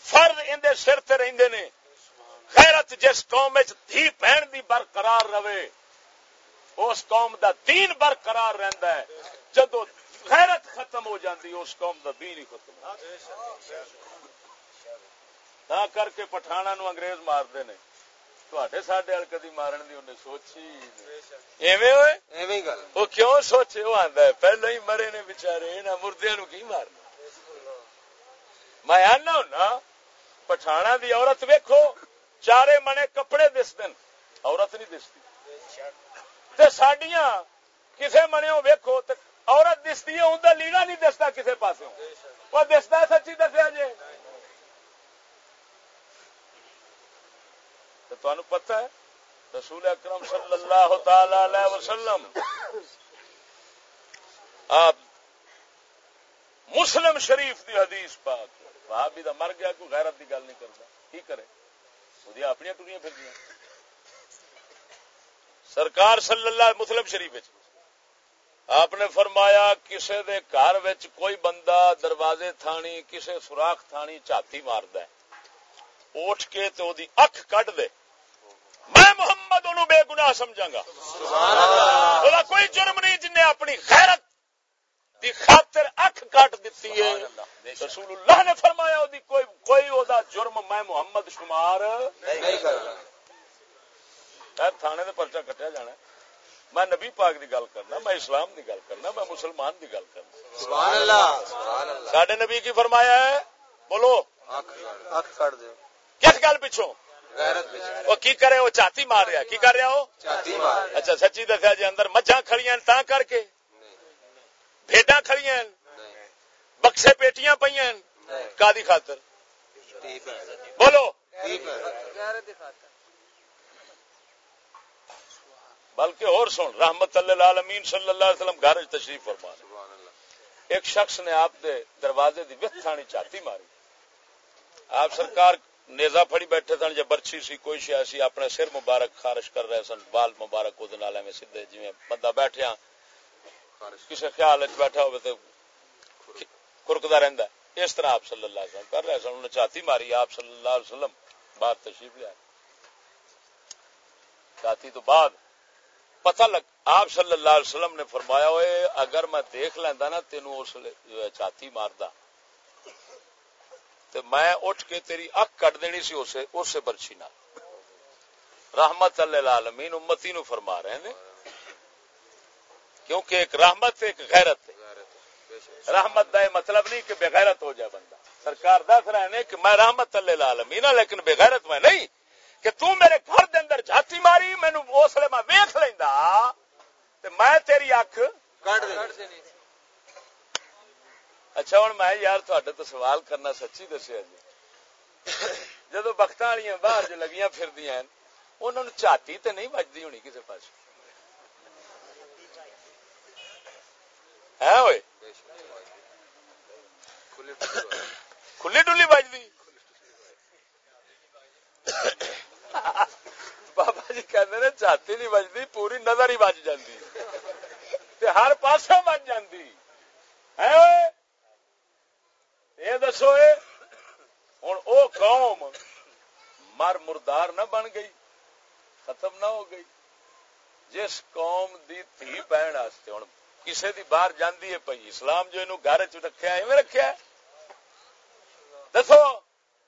S1: فرد اندے سر تے رہندے نے۔ غیرت جس قوم دھی بہن دی برقرار رہے اس قوم دا دین برقرار رہندا ہے۔ جدو غیرت ختم ہو جاندی اس قوم دا دین ہی ختم تا کر کے پٹھانا نو انگریز مار دے نے تواڈے ساڈے ال کدی مارن دی انہیں سوچی ایویں ہوئے ایویں گل او کیوں سوچے او آندا ہے پہلے ہی مرے نے بیچارے انہاں مردیاں نو کی عورت ویکھو چارے منے کپڑے دس دن عورت نہیں دستی کسی ویکو عورت دستی لیڑا نہیں دستا کسی پاس وہ دستا سچی دسیا جی تو پتا ہے، رسول اکرم صلی اللہ تعالی علیہ وسلم آپ مسلم شریف دی حدیث پاک بھابی دا مر گیا، کوئی غیرت دی گل نہیں کرتا۔ کی کرے؟ وہ اپنی ٹوریاں پھر گیا سرکار صلی اللہ مسلم شریف آپ نے فرمایا، کسے دے گھر کوئی بندہ دروازے تھانی، کسے سوراخ تھانی چاتی مارد اٹھ کے تو دی اکھ کٹ دے۔ میں محمد انہوں بے گناہ سمجھا گا۔ کوئی جرم نہیں جن نے اپنی خیرت دی خاطر اکھ کٹ دیتی ہے۔ رسول اللہ نے فرمایا دی کوئی کوئی او دا جرم میں محمد شمار نہیں کرنا تھانے پرچا کٹیا جانا میں نبی پاک دی گل کرنا میں اسلام دی گل کرنا میں مسلمان دی گل کرنا۔ سڈے نبی کی فرمایا ہے بولو۔ کس گل پچھو وہ کی کرے وہ چاتی مار رہا کی کر رہا ہو اچھا سچی دسیا جی اندر مجھا کھڑی تا کر کے؟ بھیڈا کھڑی بکسے پیٹیاں پہ کا خاطر؟ بولو۔ بلکہ اور سن رحمت اللہ امین صلی اللہ علیہ وسلم گھر تشریف فرما ایک شخص نے آپ دے دروازے دی وقت تھانی چاہتی ماری۔ آپ سرکار نیزا پھڑی بیٹھے سن جب برچی سی، کوئی شیا سی، اپنے سر مبارک خارش کر رہے سن، بال مبارک وہ نالے میں سیدھے جی بندہ بیٹھیا۔ کسی خیال بیٹھا ہوئے تو کرکتا رہندا اس طرح آپ صلی اللہ علیہ وسلم کر رہے سن انہیں چاہتی ماری، آپ صلی اللہ علیہ وسلم بعد تشریف لیا چاہتی تو بعد پتہ لگ، آپ صلی اللہ علیہ وسلم نے فرمایا ہوئے اگر میں دیکھ لینا نا، تینوں اس چاتی ماردا۔ تو میں اٹھ کے تیری اک کٹ دینی سی اسے اسے برچی نہ۔ رحمت اللہ امتی نو فرما رہے ہیں کیونکہ ایک رحمت ایک غیرت ہے رحمت دا مطلب نہیں کہ بغیرت ہو جائے بندہ۔ سرکار دس رہے ہیں کہ میں رحمت اللہ عالمین ہاں، لیکن بغیرت میں نہیں۔ کہ تو میرے گھر دے اندر جھاتی ماری مینو اس لیے میں ویخ لینا میں تیری اکھ اچھا ہوں میں یار تھوڑے تو سوال کرنا سچی دسیا جی۔ جدو بخت والی باہر جو لگیاں پھر انہوں نے چاتی تو نہیں بجتی ہونی کسی پاس ہے ہوئے؟ کھلی ڈلی بجتی بابا جی کہ چاتی نہیں بجتی پوری نظر ہی بج جاتی ہر پاسوں بج جاتی یہ دسو ہوں او قوم مر مردار نہ بن گئی ختم نہ ہو گئی۔ جس قوم دی تھی بہن ہوں کسی دی باہر جاندی ہے پی اسلام جو گھر چ رکھا ہے رکھا دسو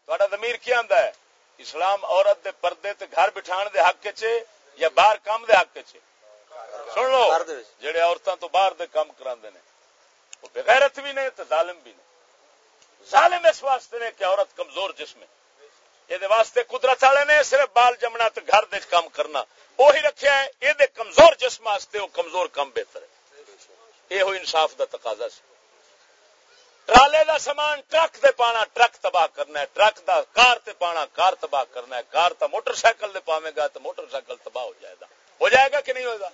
S1: تا زمیر کیا آدھا ہے؟ اسلام عورت دے پردے تے گھر بٹھان دے حق چ یا باہر کام دے حق چ سن لو جڑے عورتوں تو باہر دے کام کرا وہ بغیرت بھی نے تو ظالم بھی نے۔ ظالم اس واسطے نے کہ عورت کمزور جسم ہے یہ واسطے قدرت والے نے صرف بال جمنا تو گھر دے کام کرنا۔ وہی رکھا ہے یہ کمزور جسم واسطے وہ کمزور کام بہتر ہے۔ یہ ہوئی انصاف دا تقاضا سی۔ ٹرالے دا سامان ٹرک تے پانا، ٹرک تباہ کرنا ہے۔ ٹرک دا کار تے پانا، کار تباہ کرنا ہے۔ کار تا موٹر سائیکل دے پاوے گا تو موٹر سائیکل تباہ ہو جائے گا۔ ہو جائے گا کہ نہیں ہوگا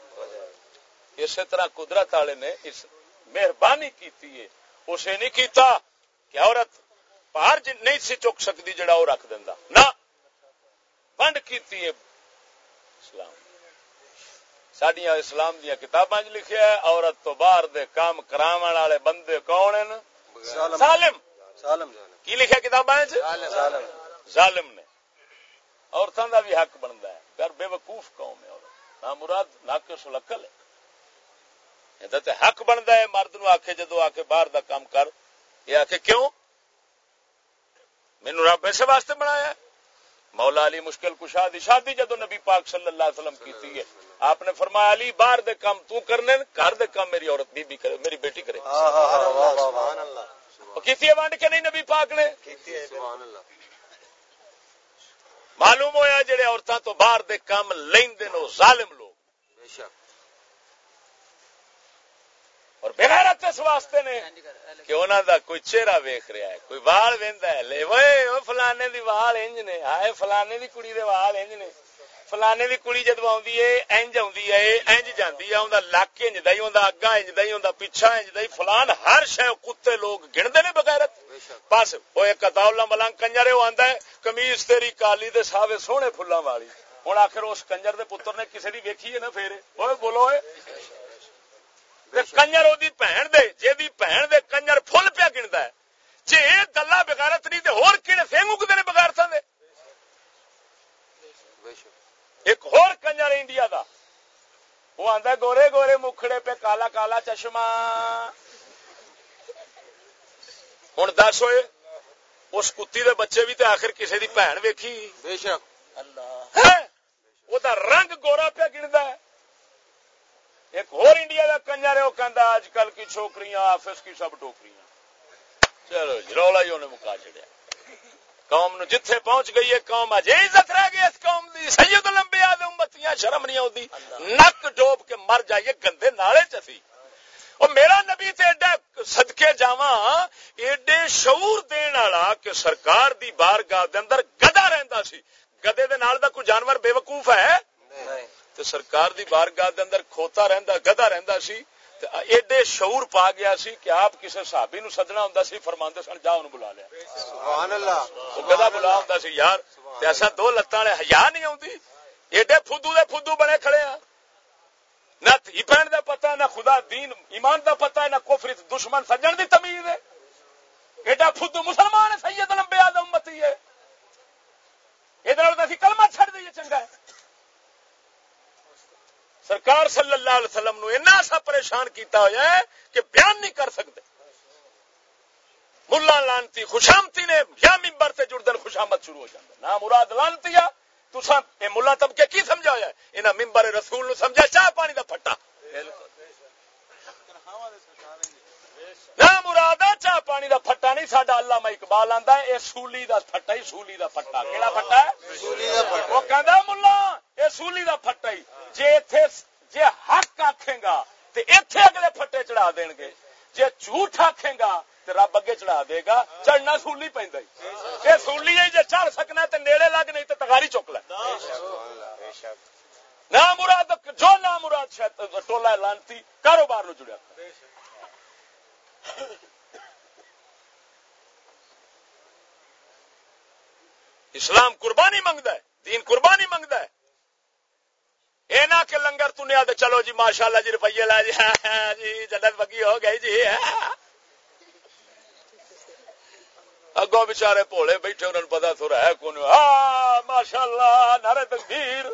S1: اسی طرح قدرت والے نے اس مہربانی کی اسے نہیں کیتا کہ عورت باہر نہیں سی چک سکتی جڑا وہ رکھ دینا نہ بنڈ کی اسلام۔ سڈیا اسلام دیا کتاباں لکھیا ہے عورت تو باہر دے کام کرا والے بندے کون ہیں؟ ظالم کی لکھا کتاباں ظالم نے۔ عورتوں کا بھی حق بنتا ہے۔ گھر بے وقوف قوم ہے عورت۔ نہ مراد نہ کہ سلکل ہے۔ حق بنتا ہے مرد نو آخ جدو آ کے باہر دا کام کر یہ آخ کیوں؟ مینو رب ایسے واسطے بنایا مولا علی مشکل کشا دی شادی جدو نبی پاک صلی اللہ علیہ وسلم کی تھی ہے۔ آپ نے فرمایا علی باہر دے کام تو کرنے گھر دے کام میری عورت بی بی کرے میری بیٹی کرے۔ کیتی ہے وانڈ کے نہیں نبی پاک نے؟ معلوم ہویا جڑے عورتوں تو باہر دے کام لین دے نو ظالم لوگ۔ بے شک۔ اور بغیرت اس واسطے نے کہ انہوں دا کوئی چہرہ ویخ رہا ہے، کوئی وال وہدا ہے، لے وہ فلانے دی وال انج نے آئے فلانے دی کڑی دے وال انج نے۔ فلانے دی کڑی جدو آندی ہے، انج آندی ہے، انج جاندی ہے، اوندا لک انج دا ہی، اوندا اگا انج دا ہی، اوندا پیچھا انج دا ہی، فلان ہر شے کتے لوگ گندے نے بغیرت۔ بس، او ایک داولا ملنگ کنجر او آندا ہے قمیض تیری کالی دے ساوے سونے پھلاں والی۔ ہن آخر اس کنجر دے پتر نے کسے دی ویکھی ہے نا پھر؟ اوے بولو اے کنجر وہ بھن دے جی بھن دے کنجر فل پیا گنتا ہے جی یہ گلا بغیرت نہیں تو ہور کہڑے سنگ اگتے ہیں بغیرت دے ایک ہور کنجر انڈیا دا وہ آتا گورے گورے مکھڑے پہ کالا کالا چشمہ ہوں دس ہوئے اس کتی دے بچے بھی تو آخر کسی دی بھن ویکھی بے شک اللہ وہ رنگ گورا پیا گنتا ہے ایک اور انڈیا کا کنجر ہے وہ کہہ آج کل کی چھوکریاں آفس کی سب ٹوکریاں۔ چلو جی رولا ہی انہیں مکا چڑیا قوم نو جتھے پہنچ گئی ہے قوم اج عزت رہ گئی اس قوم دی۔ سید لمبے آدھے امتیاں شرم نہیں ہوتی نک ڈوب کے مر جائیے گندے نالے چسی اور میرا نبی تے ایڈا سدکے جاوا ایڈے شعور دین والا کہ سرکار دی بارگاہ دے اندر گدا رہندا سی۔ گدے دے نال دا کوئی جانور بے وقوف ہے؟ تے سرکار دی بارگاہ دے اندر کھوتا رہندا گدا رہندا سی ایڈے شعور پا گیا سی کہ آپ کسی صحابی نو سدنا ہوں سی فرماندے سن جا بلا لیا۔ سبحان اللہ گدا بلا ہوں سی یار ایسا دو لتاں والے ہزار نہیں آتی ایڈے فدو دے فدو بنے کھڑے ہیں نہ تھی بہن دا پتا نہ خدا دین ایمان دا پتا نہ کوفری دشمن سجن دی تمیز ہے۔ ایڈا فدو مسلمان سید لمبے آدم امتی ہے۔ ادھر کلمہ چھڑ دئیے چنگا ہے۔ سرکار صلی اللہ علیہ وسلم نو اینا سا پریشان کیتا ہوا ہے کہ بیان نہیں کر سکتے۔ ملا لانتی خوشامتی نے یا ممبر سے جڑ خوشامت شروع ہو جاتا نہ مراد لانتی آ تسا ملا طبقے کی سمجھا ہوا ہے؟ انہیں ممبر رسول نو سمجھا چاہ پانی دا پھٹا۔ نہ مراد چاہ پانی دا پھٹا نہیں اللہ میں اقبال آتا ہے یہ سولی دا پھٹا ہی سولی دا پھٹا۔ کہڑا پھٹا ہے؟ وہ کہ ملا یہ سولی دا پھٹا ہی جی جی حق آخے گا تو اتے اگلے پھٹے چڑھا دیں گے جی جھوٹ آخے گا تو رب اگے چڑھا دے گا چڑھنا سولی پہ یہ سولی ہے جی چڑھ سکنا تو نیڑے لگ نہیں تو تگاری چک لے نہ مراد جو نہ مراد ٹولا لانتی کاروبار نو جڑیا اسلام قربانی منگتا ہے دین قربانی منگتا ہے یہ نہ کہ لنگر تنیا تو چلو جی ماشاء اللہ جی روپیے لا جی۔ <laughs> جی جنت بگی ہو گئی جی۔ <laughs> اگو بچارے بھولے بیٹھے، انہوں نے پتا تو رہا کون ماشاء اللہ نارے تکبیر۔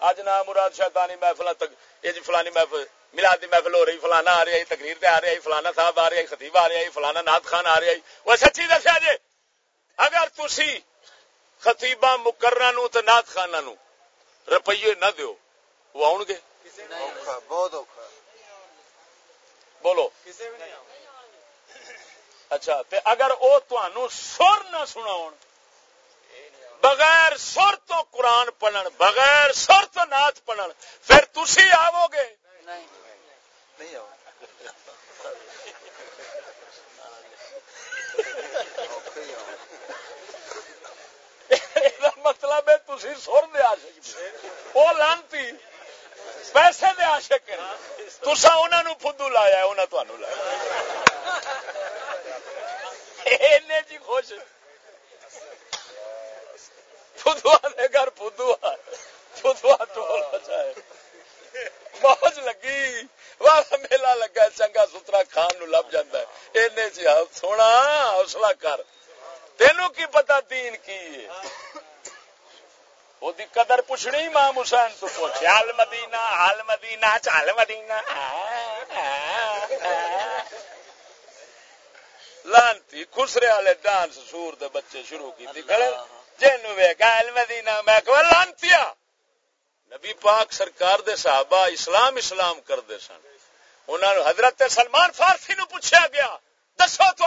S1: اج نہ مراد شیطانی محفل تک، یہ جی فلانی محفل ملادی محفل ہو رہی، فلانا آ رہی تقریر تے آ رہی فلانا صاحب آ رہی خطیب آ رہی فلانا ناد خان آ رہی وہ سچی دسیا جی اگر تسی خطیبہ مکرہ نو تے ناد خانہ نو روپیے نہ دیو وہ آؤ گے؟ بہت بولو۔ اچھا تے اگر وہ سر نہ سنا بغیر سر تو قرآن پڑھن بغیر سر تو نات پڑھن پھر تھی آو گے؟ مطلب ہے تھی سر دیا وہ لانتی پیسے دے عاشق ہیں۔ تسا انہوں نے فدو لایا انہیں تمہوں لایا اینے جی خوش۔ فدوا دے گھر فدوا فدوا ٹول بچائے موج لگی۔ واہ میلا لگا، چنگا سترا خان نو لب جانا ہے۔ اینے جی سونا، حوصلہ کر۔ تینوں کی پتا دین کی ہے؟ وہ قدر پوچھنی ماں حسین تو پوچھ حال مدینہ حال مدینہ چال مدینہ لانتی خسرے والے ڈانس سور دے بچے شروع کی جن گال مدینہ میں کہ لانتی نبی پاک سرکار دے صحابہ اسلام اسلام کر دے سن انہوں نے حضرت سلمان فارسی نو پوچھا گیا دسو تو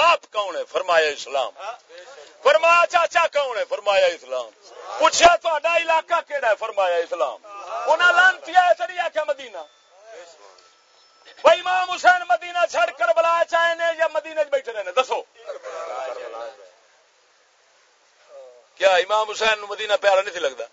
S1: باپ کون ہے فرمایا اسلام؟ فرمایا چاچا کون ہے فرمایا اسلام؟ پوچھا تا علاقہ کہڑا ہے فرمایا اسلام؟ انہیں لانتی ہے چڑی آخیا مدینہ؟ بھائی امام حسین مدینہ چھڑ کر بلا چاہے نے یا مدینہ بیٹھے رہنے؟ دسو۔ کیا امام حسین مدینہ پیارا نہیں تھی لگتا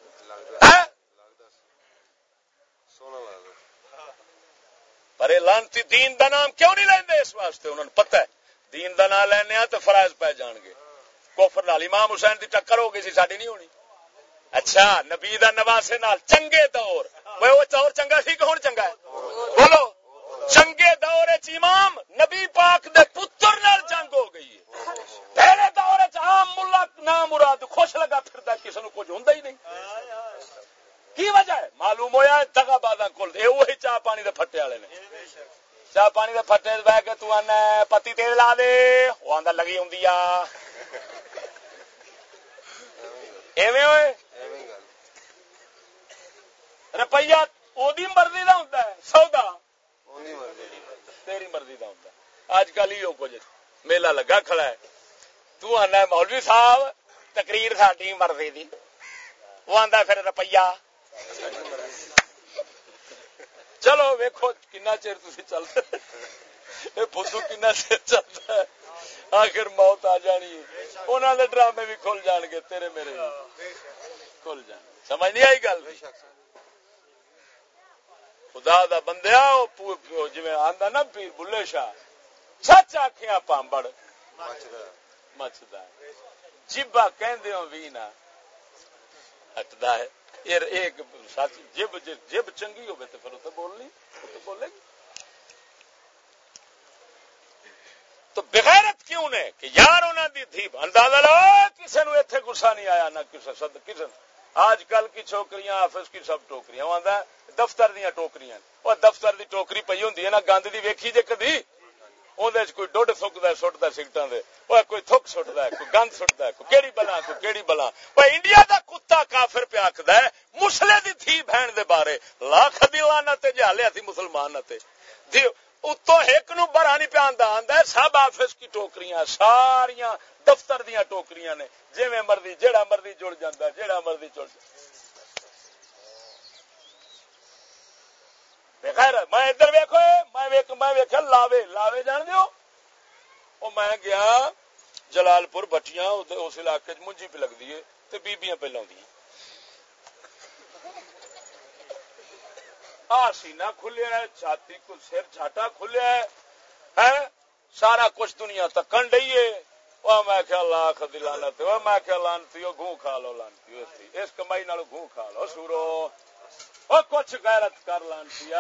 S1: پر لانتی دین دا نام کیوں نہیں لیندے اس واسطے؟ انہوں نے پتہ ہے۔ دین دا نام لینا تو فرائض پہ جان گے۔ کوفر نال امام حسین دی ٹکر ہو گئی سی ساری نہیں ہونی۔ اچھا نبی دا نواسے نال چنگے دور۔ وہ چور چنگا سی کہ ہوں چنگا ہے۔ بولو، چنگے دور امام نبی پاک دے پتر نال جنگ ہو گئی ہے۔ پہلے دور عام ملا نام مراد خوش لگا پھردا کسی نو کچھ ہوندا ہی نہیں۔ کی وجہ ہے؟ معلوم ہویا دگا بازا کول، اے وہی چاہ پانی دے پھٹے والے نے۔ چاہ پانی دے پھٹے بہ کے تو آنا پتی تیل لا دے وہ آندا لگی ہوندی آ ایویں ہوئے روپیہ وہی مرضی ہوتا ہے سودا تیری مرضی کا ہوتا اج کل ہی کچھ میلہ لگا کھڑا ہے تو آنا مولوی صاحب تقریر ساری مرضی دی وہ آندا پھر روپیہ چلو ویکو کنا چیر تھی چلتے بدھو کنا چیر چلتا ہے۔ آخر موت آ جانی انہوں نے ڈرامے بھی کھل جان گے، تیرے میرے کھل جان سمجھ نہیں آئی گل؟ خدا دا بندیا جی آدھا نا پیر بلے شاہ، سچ آخیا پامبڑ۔ مچدا جبا کہ ہٹتا ہے جب جب چنگی ہوگی تو پھر اتنے بولنی بولے گی تو بغیرت کیوں نے کہ یار انہوں دی تھی اندازہ لو کسی نو اتنے گسا نہیں آیا نہ کسی سد کسی آج کل کی چھوکریاں آفس کی سب ٹوکریاں آدھا دفتر دیا ٹوکریاں اور دفتر دی ٹوکری پی ہوں نا گند دی ویکھی جے کدی کوئی ڈوڈ سکتا سٹتا سگٹان دے۔ کوئی تھک سٹتا ہے، کوئی گند سٹتا ہے، کوئی کیڑی بلا، کوئی کیڑی بلا۔ وہ انڈیا دا کتا کافر پہ آخد ہے، مسلے دی تھی بہن دے بارے۔ لاکھ دیوانا تے جہالیا تھی مسلمان تے۔ دیو اتو ایک نو برا نہیں پہ آندا آندا ہے، سب آفس کی ٹوکریاں، ساریاں دفتر دیا ٹوکریاں نے۔ جی مرضی، جیڑا مرضی جڑ جاندہ جیڑا مرضی جڑ جاندہ بغیر میں ادھر ویکو میں ویکیا لاوے لاوے جان دیو۔ او میں گیا جلال پور بٹیاں اس علاقے چ منجی پہ لگتی ہے تو بیبیاں پہ لاؤں آ سینا کھلیا ہے، چھاتی کو سر چھاٹا کھلیا ہے سارا کچھ دنیا تکن ڈی ہے۔ میں کیا لاکھ دلانت میں کیا لانتی گوں کھا لو لانتی اس کمائی نال گوں کھا لو، سورو۔ وہ کچھ غیرت کر لانتی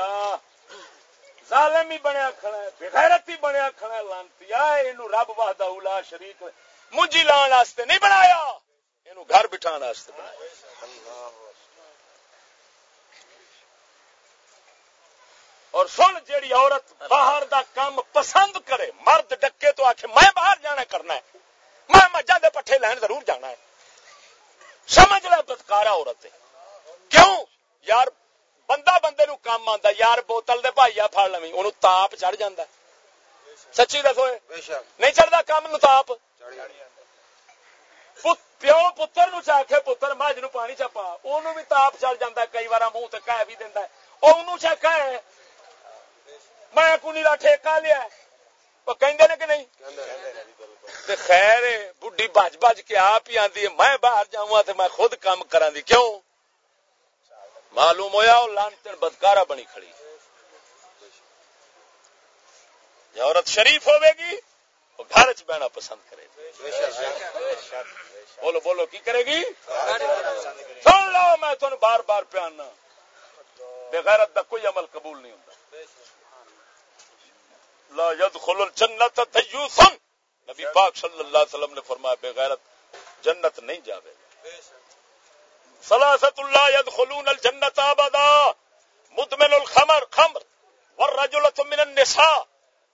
S1: ظالم ہی بنیا کھڑا ہے بغیرت ہی بنیا کھڑا ہے لانتی یہ رب وحدہ اولا شریک منجی لان واسطے نہیں بنایا۔ یہ گھر بٹھان واسطے بنایا۔ اور سن جیڑی عورت باہر دا کام پسند کرے، مرد ڈکے تو آخ میں باہر جانا کرنا ہے۔ میں مجھا دے پٹھے لین ضرور جانا ہے۔ سمجھ لے بدکارا عورت ہے۔ یار بندہ بندے نو کام آتا یار بوتل دے بھائی پڑ لوی ان تاپ چڑھ جا سچی دسو نہیں چڑھتا کام نو تاپ پیو پتر نو چاہے پتر مجھ نو پانی چپا ان بھی تاپ چڑھ جا کئی بار منہ تو کہہ بھی چکا ہے میں کنی کا ٹھیکہ لیا وہ کہ نہیں خیر بڈی بج بج کے آپ ہی آدھی میں باہر تو میں خود کام کرا دی کیوں معلوم ہوا وہ لانچن بدکارا بنی کھڑی۔ عورت شریف ہوے گی، وہ گھر چ بہنا پسند کرے گی۔ بولو بولو، کی کرے گی؟ سن لو، میں تھن بار بار پیانا بغیرت کا کوئی عمل قبول نہیں ہوتا لا يدخل الجنت دیوسن نبی پاک صلی اللہ علیہ وسلم نے فرمایا، بغیرت جنت نہیں جاوے گا۔ سلاست اللہ يدخلون الجنت ابدا مدمن الخمر، خمر. والرجلة من النساء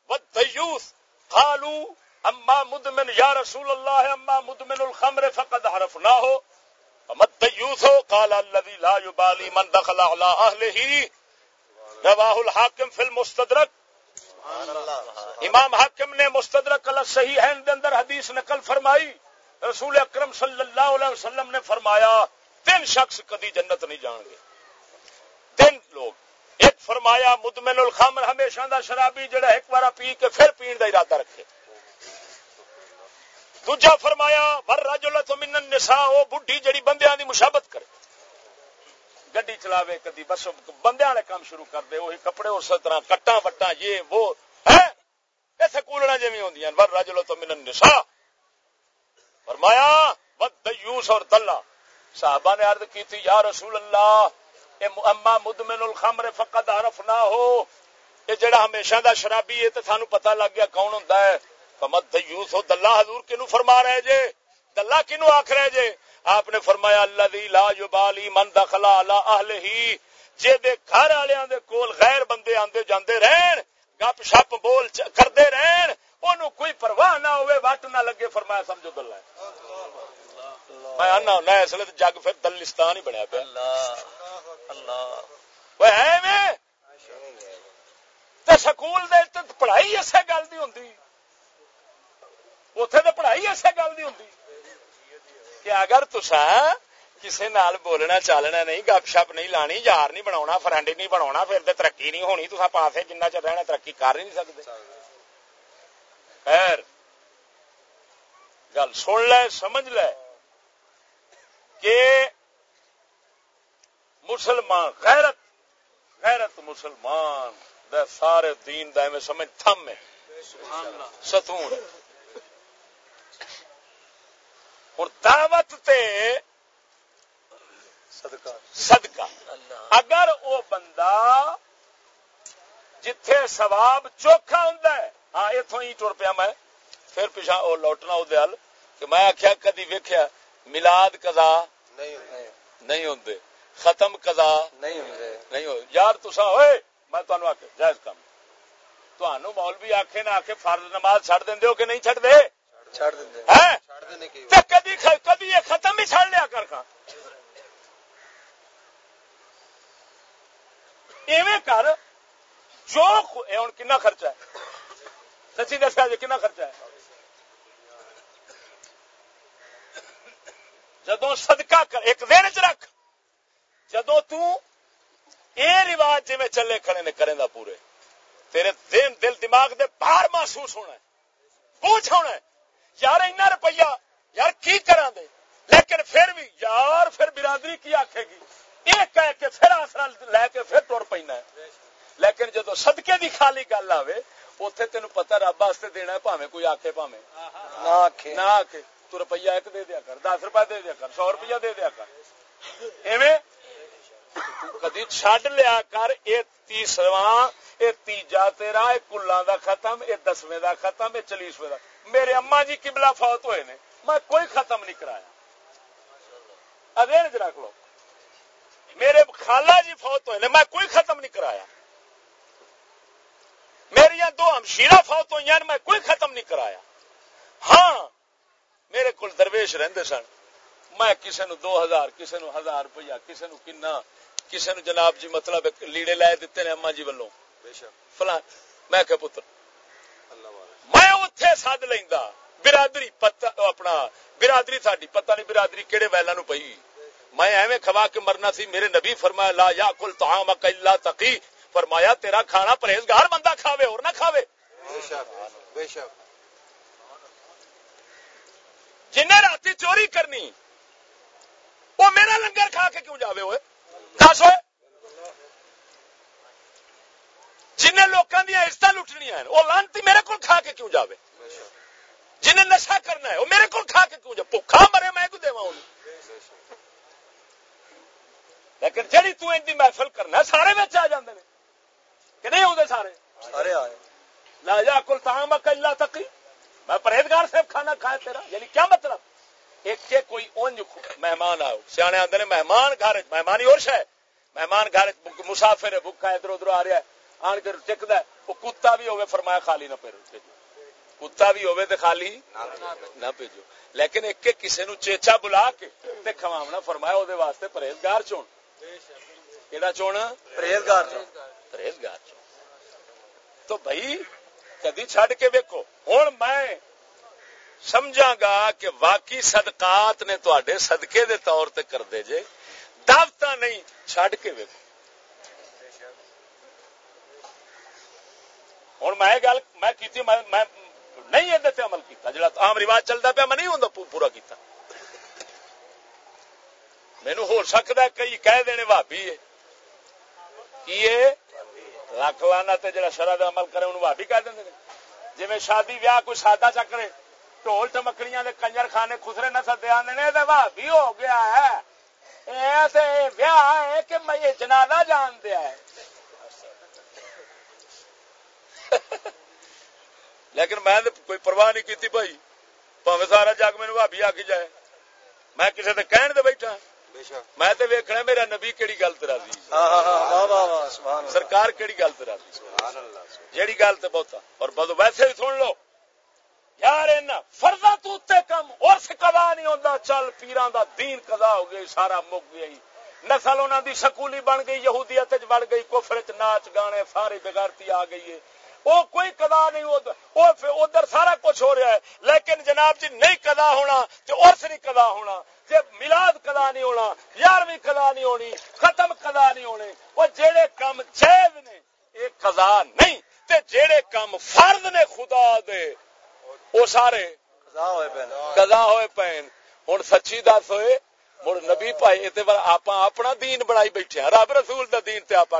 S1: والديوث قالوا اما مدمن یا رسول اللہ اما مدمن الخمر فقد عرفناه. اما الديوث قال الذي لا يبالي من دخل على اهله رواه الحاکم فی المستدرک امام حاکم نے مستدرک صحیح ہے اندر حدیث نقل فرمائی. رسول اکرم صلی اللہ علیہ وسلم نے فرمایا تین شخص کدی جنت نہیں جان گے۔ تین لوگ۔ ایک فرمایا، مدمن الخمر ہمیشہ دا شرابی جڑا ایک بار پی کے پھر پین دا ارادہ رکھے۔ دوجا فرمایا، ور رجلت من النساء، او بڈھی جڑی بندیاں دی مشابت کرے۔ گڈی چلاوے کدی، بس بندے والے کام شروع کر دے وہی کپڑے اس طرح کٹا وٹا یہ، وہ ہے ایسے کولنا جمی ہوندیاں۔ ور رجلت من النساء۔ فرمایا ود دیوس اور دلہ۔ صحابہ نے عرض کی تھی، یا رسول اللہ، اے اما مدمن الخمر فقط عرف نہ ہو یہ جڑا ہمیشہ دا شرابی ہے تے سانو پتہ لگ گیا کون ہوندا ہے۔ فمد دیوس ہو دلہ حضور کینو فرما رہے جے؟ دلہ کینو آکھ رہے جے؟ آپ نے فرمایا، الذی لا یبالی من دخل علی اہلہ جے دے گھر والےاں دے کول غیر بندے آندے جاندے رہن، گپ شپ بول کردے رہن، اونوں کوئی پرواہ نہ ہوے وٹ نہ لگے۔ فرمایا، سمجھو دلہ میں آنا ہونا اس لیے جگ پھر دلستان ہی بنیا پیا سکول پڑھائی اسی گل کی ہوں اتے تو پڑھائی اسی گل کی ہوں کہ اگر تسا کسی نال بولنا چالنا نہیں گپ شپ نہیں لانی یار نہیں بنا فرنڈ نہیں بنا پھر تو ترقی نہیں ہونی تو پاسے جنہ چر رہنا ترقی کر ہی نہیں سکتے خیر گل سن لے سمجھ لے کہ مسلمان غیرت غیرت مسلمان دا سارے دین دا میں سمجھ تھم ہے۔ ستون۔ ہوں دعوت تے صدقہ۔ اگر وہ بندہ جتھے سواب چوکھا ہوں ہاں اتوں ہی ٹر پیا میں۔ پھر پیچھا وہ لوٹنا وہ کہ میں آخیا کدی ویکیا ملاد کدا نہیں ہوں ختم کدا نہیں ہو یار تسا ہوئے میں تمہیں آخ جائز کام تمہوں مول بھی آخے نہ آخے فرض نماز چڑ دیں ہو کہ نہیں چڑھ دے؟ یہ ختم ہی لیا کر کھا۔ ایویں کر جو کنا خرچہ ہے؟ سچی دسیا جی کنا خرچہ ہے؟ جدو صدقہ کر ایک دن چ رکھ۔ جدو رواج جی چلے کھڑے نے کریں دا پورے تیرے دن دل دماغ دے باہر محسوس ہونا ہے پوچھ ہونا ہے۔ یار اینا روپیہ یار کی کرا دے؟ لیکن پھر بھی یار پھر برادری کی آخے گی؟ یہ کہہ کے پھر آسرا لے کے پھر ٹر پینا ہے۔ لیکن جدو صدقے دی خالی گل آئے اتنے تین پتا رب واسطے دینا پاوے کوئی آخے پاوے نہ آخے تو روپیہ ایک دے دیا کر دس روپئے دے دیا کر سو روپیہ دے دیا کر۔ ایویں کدی چڈ لیا کر یہ تیسواں یہ تیجا تیرا یہ کلا دا ختم یہ دسویں دا ختم یہ چلیسویں دا میرے اما جی کبلا فوت ہوئے نے، میں کوئی ختم نہیں کرایا۔ ادھر چ رکھ لو۔ میرے خالہ جی فوت ہوئے نے، میں کوئی ختم نہیں کرایا۔ میری دو ہمشیرا فوت ہوئی میں کوئی ختم نہیں کرایا۔ ہاں میرے کو درویش رہندے سن۔ میں کسی نو دو ہزار کسی نو ہزار روپیہ کسی نو کنا کسی نو جناب جی مطلب لیڑے لائے دیتے نے اما جی ولوں۔ فلان میں کہ پتر میں سد لینا برادری پتا اپنا برادری ساری پتہ نہیں برادری کہڑے ویلا نو پئی۔ میں ایویں کھوا کے مرنا سی میرے نبی فرمایا لا یا کل تو الا تقی۔ فرمایا تیرا کھانا پرہیزگار بندہ کھاوے اور نہ کھاوے۔ جن رات چوری کرنی وہ میرا لنگر کھا کے کیوں جاوے ہوئے؟ دس ہوئے جن لوگوں دیا عزت لٹنیا وہ لانتی میرے کو کھا کے کیوں جاوے؟ جنہیں نشا کرنا ہے وہ میرے کو کھا کے کیوں جا؟ بھوکھا مرے میں کو دوا لیکن جہی تھی محفل کرنا سارے بچ آ جاندے کہ نہیں ہوتے سارے؟ سارے آئے۔ لا جا کل تام تک میں پرہیزگار صاحب کھانا کھایا تیرا یعنی کیا مطلب؟ ایک کے کوئی اونج مہمان آؤ۔ سیانے آدھے مہمان گھر مہمان ہی اور شہ مہمان گھر مسافر ہے بکا ادھر ادھر آ رہا ہے۔ آن کے ٹکد وہ کتا بھی ہوگی فرمایا خالی نہ پھر کتا بھی ہوگی تو خالی نہ بھیجو لیکن ایک کسی نو چیچا بلا کے کھوامنا فرمایا وہ واسطے پرہیزگار چون۔ کہ چون؟ پرہیزگار چون۔ پرہیزگار چون۔ تو بھائی کدی چڈ کے ویکو ہوں میں سمجھا گا کہ واقعی صدقات نے تے صدقے دے طور تے کر دے جے۔ دعوت نہیں چڈ کے ویکو ہوں میں گل، میں کیتی، میں نہیں یہ عمل کیتا، جڑا عام رواج چلتا پیا، میں نہیں ہوں پورا کیتا۔ مینو ہو سکتا ہے، کئی کہہ دینے بھابی ہے کی لکھ لانا جڑا شرح عمل کرے، انہوں بھابی کہہ دیں جی شادی، ویاہ کوئی سادہ چکرے ٹول چمکڑیاں کنجر خانے خسرے نہ سدے آدھے بھابی ہو گیا ہے۔ ویاہ ہے کہ میں جنازہ جان دیا ہے لیکن میں کوئی پرواہ نہیں کی بھائی۔ پاوے سارا جگ میرے بھابی آ کے جائے۔ میں کسی نے کہن دے بیٹھا۔ میں تو ویکنا میرا نبی کہڑی گل ترا دی سرکار کہڑی گل ترا دی جیڑی گل تو بہت اور ویسے بھی سن لو۔ یار فرضا تو کم اور کدا نہیں ہوتا چل پیران دا دین کدا ہو گئی سارا مک گیا نسل انہوں دی سکولی بن گئی، یہودیت بڑھ گئی، کفر چ ناچ گانے ساری بگارتی آ گئی ہے۔ وہ کوئی کدا نہیں ادھر سارا کچھ ہو رہا ہے۔ لیکن جناب جی نہیں کدا ہونا تو ارس نہیں کدا ہونا۔ جی ملاد کدا نہیں ہونا، یارویں کدا نہیں ہونی، ختم کدا نہیں ہونے۔ وہ جہے کام چیز نے یہ کدا نہیں، تے جہے کام فرد نے خدا دے وہ سارے کدا ہوئے پین ہوں سچی دس ہوئے مڑ نبی پائی آپ اپنا دین بنائی بیٹھے ہیں۔ رب رسول دا دین تے آپ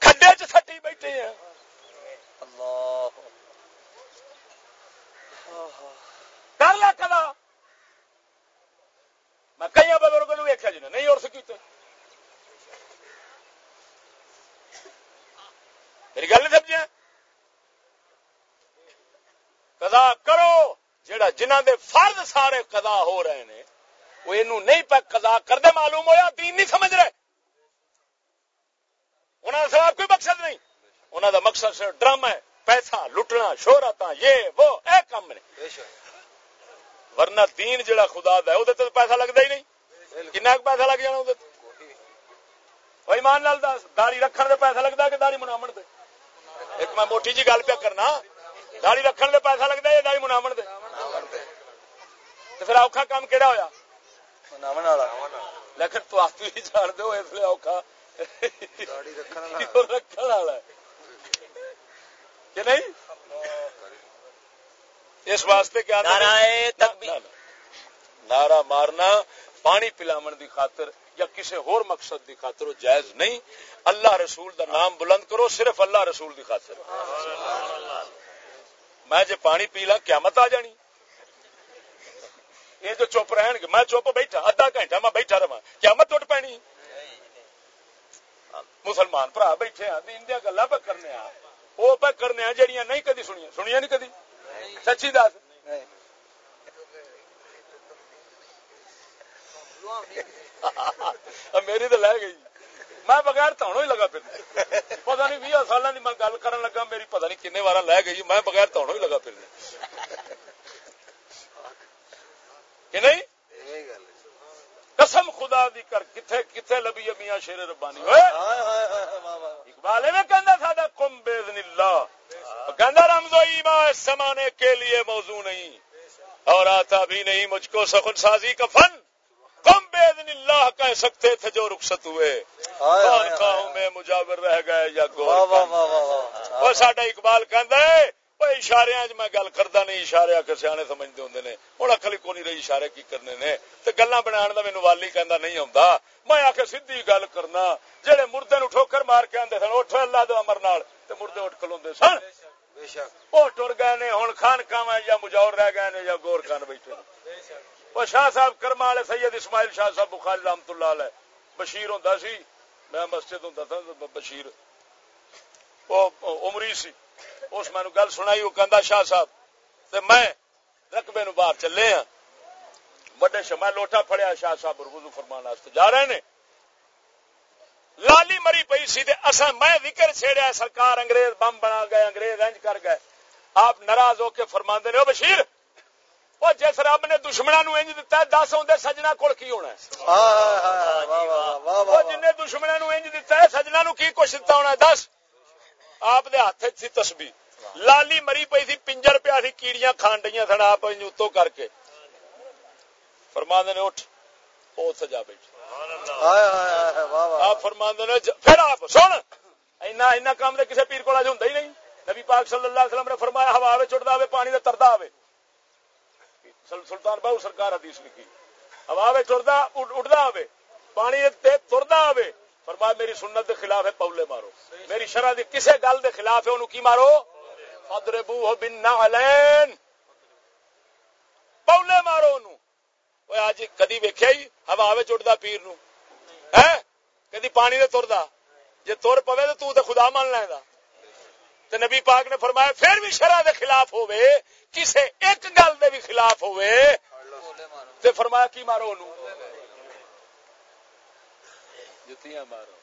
S1: کھڈے چ سٹی بیٹھے ہیں۔ کر لا کلا میں کئی بزرگوں ویکیا جی نہیں اور سکیتے میری گل نہیں کدا کرو جہاں جنہ دے فرد سارے کدا ہو رہے ہیں وہ یہ نہیں قضا کردے معلوم ہویا دین نہیں سمجھ رہے۔ انہوں نے سوال کوئی مقصد نہیں۔ انہوں دا مقصد صرف ڈرم ہے پیسہ لٹنا شہرت یہ وہ اے کام نے۔ ورنہ دین جڑا خدا دا ہے وہ پیسہ لگتا ہی نہیں۔ کن پیسہ لگ جانا وہ ایمان لال دس داڑی رکھنے دے پیسہ لگتا کہ داڑی منامن دے؟ ایک میں موٹی جی گل پہ کرنا داڑی رکھنے دے پیسہ لگتا ہے داڑی منامن دے؟ پھر اوکھا کام کہڑا ہویا؟ لیکن تو آپ ہی جان دو اس لیے اوکھا رکھنے والا۔ کہ نہیں؟ اس واسطے کیا نارا مارنا پانی پلاو دی خاطر یا کسی ہور مقصد دی خاطر جائز نہیں۔ اللہ رسول دا نام بلند کرو صرف اللہ رسول دی خاطر۔ میں جے پانی پی لا قیامت آ جانی یہ جو چپ رہن گے میں چپ بیٹھا ادھا گھنٹہ میں بیٹھا رہا کیا میں ٹوٹ پینی مسلمان برا بیٹھے ہیں دین دیا گلا پہ کرنے وہ پہ کرنے جہاں نہیں کدی سنیا سنیا نہیں کدی سچی دس میری تو لے گئی میں بغیر توڑوں ہی لگا پھر پتا نہیں بھی سال کی میں گل کرن لگا میری پتا نہیں کن بار لے گئی میں بغیر ہی لگا پھر کہ نہیں؟ قسم خدا دی کر کتھے کتھے لبی میاں شیر ربانی؟ ہوئے اقبال میں کہندا ساڈا کم باذن اللہ۔ کہندا ایما اس زمانے کے لیے موضوع نہیں۔ اور آتا بھی نہیں مجھ کو سخن سازی کا فن۔ باذن اللہ کہہ سکتے تھے جو رخصت ہوئے۔ خانقاہوں میں مجاور رہ گئے یا گور وہ ساڈا اقبال کہندا ہے اشارے میں گل کرتا نہیں اشارے آ کے سیانے سمجھتے ہوں نے۔ ہوں اکل کو نہیں رہی اشارے کی کرنے نے۔ تو گلا بنا کا مینو والی کہہ نہیں آتا میں آ کے سیدھی گل کرنا جہے مردے نو ٹھوکر مار کے آتے سن اٹھ اللہ دو امر نال مردے اٹھ کلو سن۔ وہ ٹر گئے نے ہوں خان کام یا مجاور رہ گئے نے یا گور خان بیٹھے وہ شاہ صاحب کرما والے سید اسماعیل شاہ صاحب بخاری رحمت اللہ علیہ بشیر ہوں سی، میں مسجد ہوں تھا بشیر۔ وہ عمری سی۔ اس مینو گل سنائی، وہ کہندا شاہ صاحب، تے میں رقبے نو باہر چلے ہاں بڑے شما لوٹا پھڑیا، شاہ صاحب وضو فرمان واسطے جا رہے نے۔ لالی مری پئی سی تے اساں، میں ذکر چھیڑیا، سرکار انگریز بم بنا گئے، انگریز انج کر گئے۔ آپ ناراض ہو کے فرماندے نے، او بشیر او جس رب نے دشمناں نو انج دتا ہے دس ہوندے سجنا کول کی ہونا ہے او جن نو انج دتا ہے سجنا نو کی کچھ دتا ہونا ہے دس آپ دے ہاتھ سی تسبی لالی مری پی سی پنجر پیا سی کیڑیاں کھان ڈی سن آپ اتو کر کے فرما نے اٹھ جا بیٹھے آپ فرما نے پھر آپ سن اینا اینا کام دے کسی پیر کو ہوں ہی نہیں نبی پاک صلی اللہ علیہ وسلم نے فرمایا ہوا چڑھتا آئے پانی کا تردا آئے سلطان بہو سرکار حدیث لکھی۔ ہوا چڑھتا اٹھتا آئے پانی تردا آئے فرمایا میری سنت دے خلاف ہے پولے مارو۔ میری شرح دی کسے گل دے خلاف ہے انہوں کی مارو؟ فضربوه بالنعلین پولے مارو انہوں اوے اج کدی ویکھیا ہی ہوا وچ اڑدا پیر نو ہیں کدی پانی دے تردا۔ جے تر پوے تے تو تے خدا مان لیندا۔ تے نبی پاک نے فرمایا پھر بھی شرع دے خلاف ہوے کسے ایک گل دے بھی خلاف ہوے تے فرمایا کی مارو انہوں جتیاں مارو۔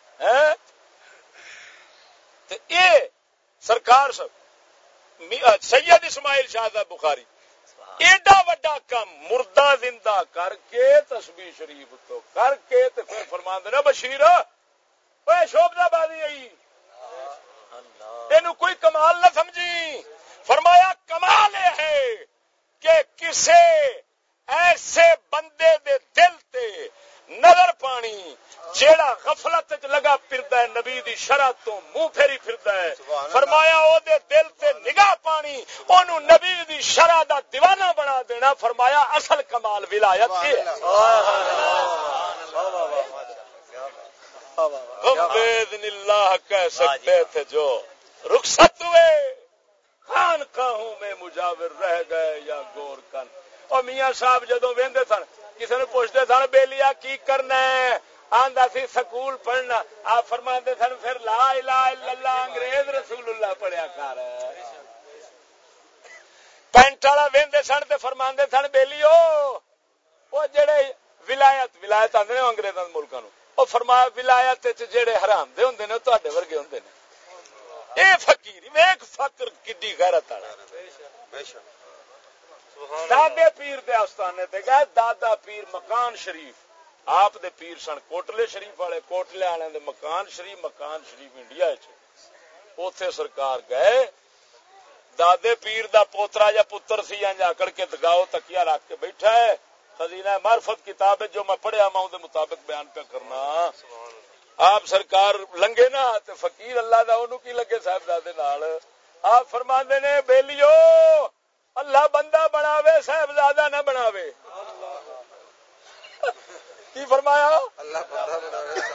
S1: سرکار سید اسماعیل شاہ صاحب بخاری ایڈا وڈا کم مردہ زندہ کر کے تسبیح شریف تو کر کے تو پھر فرما دینا بشیر شوبدہ بازی آئی۔ تین کوئی کمال نہ سمجھی۔ فرمایا کمال یہ ہے کہ کسے ایسے بندے دے دل تے نظر پانی جیڑا غفلت لگا پھردا ہے نبی دی شرع تو منہ پھیری پھردا ہے۔ فرمایا او دے دل تے نگاہ پانی اونوں نبی دی شرع دا دیوانہ بنا دینا۔ فرمایا اصل کمال ولایت ہے۔ باذن اللہ کہہ سکتے تھے جو رخصت ہوئے۔ خان خاہوں میں مجاور رہ گئے یا گور کن۔ اور میاں صاحب جدو وہدے سن کسی نے پوچھتے سن بےلیا کی کرنا ہے؟ آندا سی سکول پڑھنا۔ آپ فرما سن پھر لا الہ الا اللہ انگریز رسول اللہ پڑھیا کر۔ پینٹ والا وہدے سن تے فرما سن بےلیو وہ جڑے ولایت ولایت آدھے انگریزوں ملکوں وہ فرمایا ولایت جڑے حرام دے ہوں نے تے ورگے ہوں نے اے فقیر ویک فقر کڈی غیرت والا دادے پیر دے آستانے تے گئے دادا پیر مکان شریف آپ دے پیر سن کوٹلے شریف والے کوٹلے والے دے مکان شریف مکان شریف انڈیا اوتھے سرکار گئے دادے پیر دا پوترا یا پتر سی انج آکڑ کے دگاؤ تکیا رکھ کے بیٹھا ہے خزینہ معرفت کتاب ہے جو میں پڑھیا ماں دے مطابق بیان پہ کرنا۔ آپ سرکار لنگے نا تے فقیر اللہ دا انہوں کی لگے صاحب دادے نال۔ آپ فرماندے نے بیلیو اللہ بندہ بناوے صاحب زیادہ نہ بناوے۔ کی فرمایا؟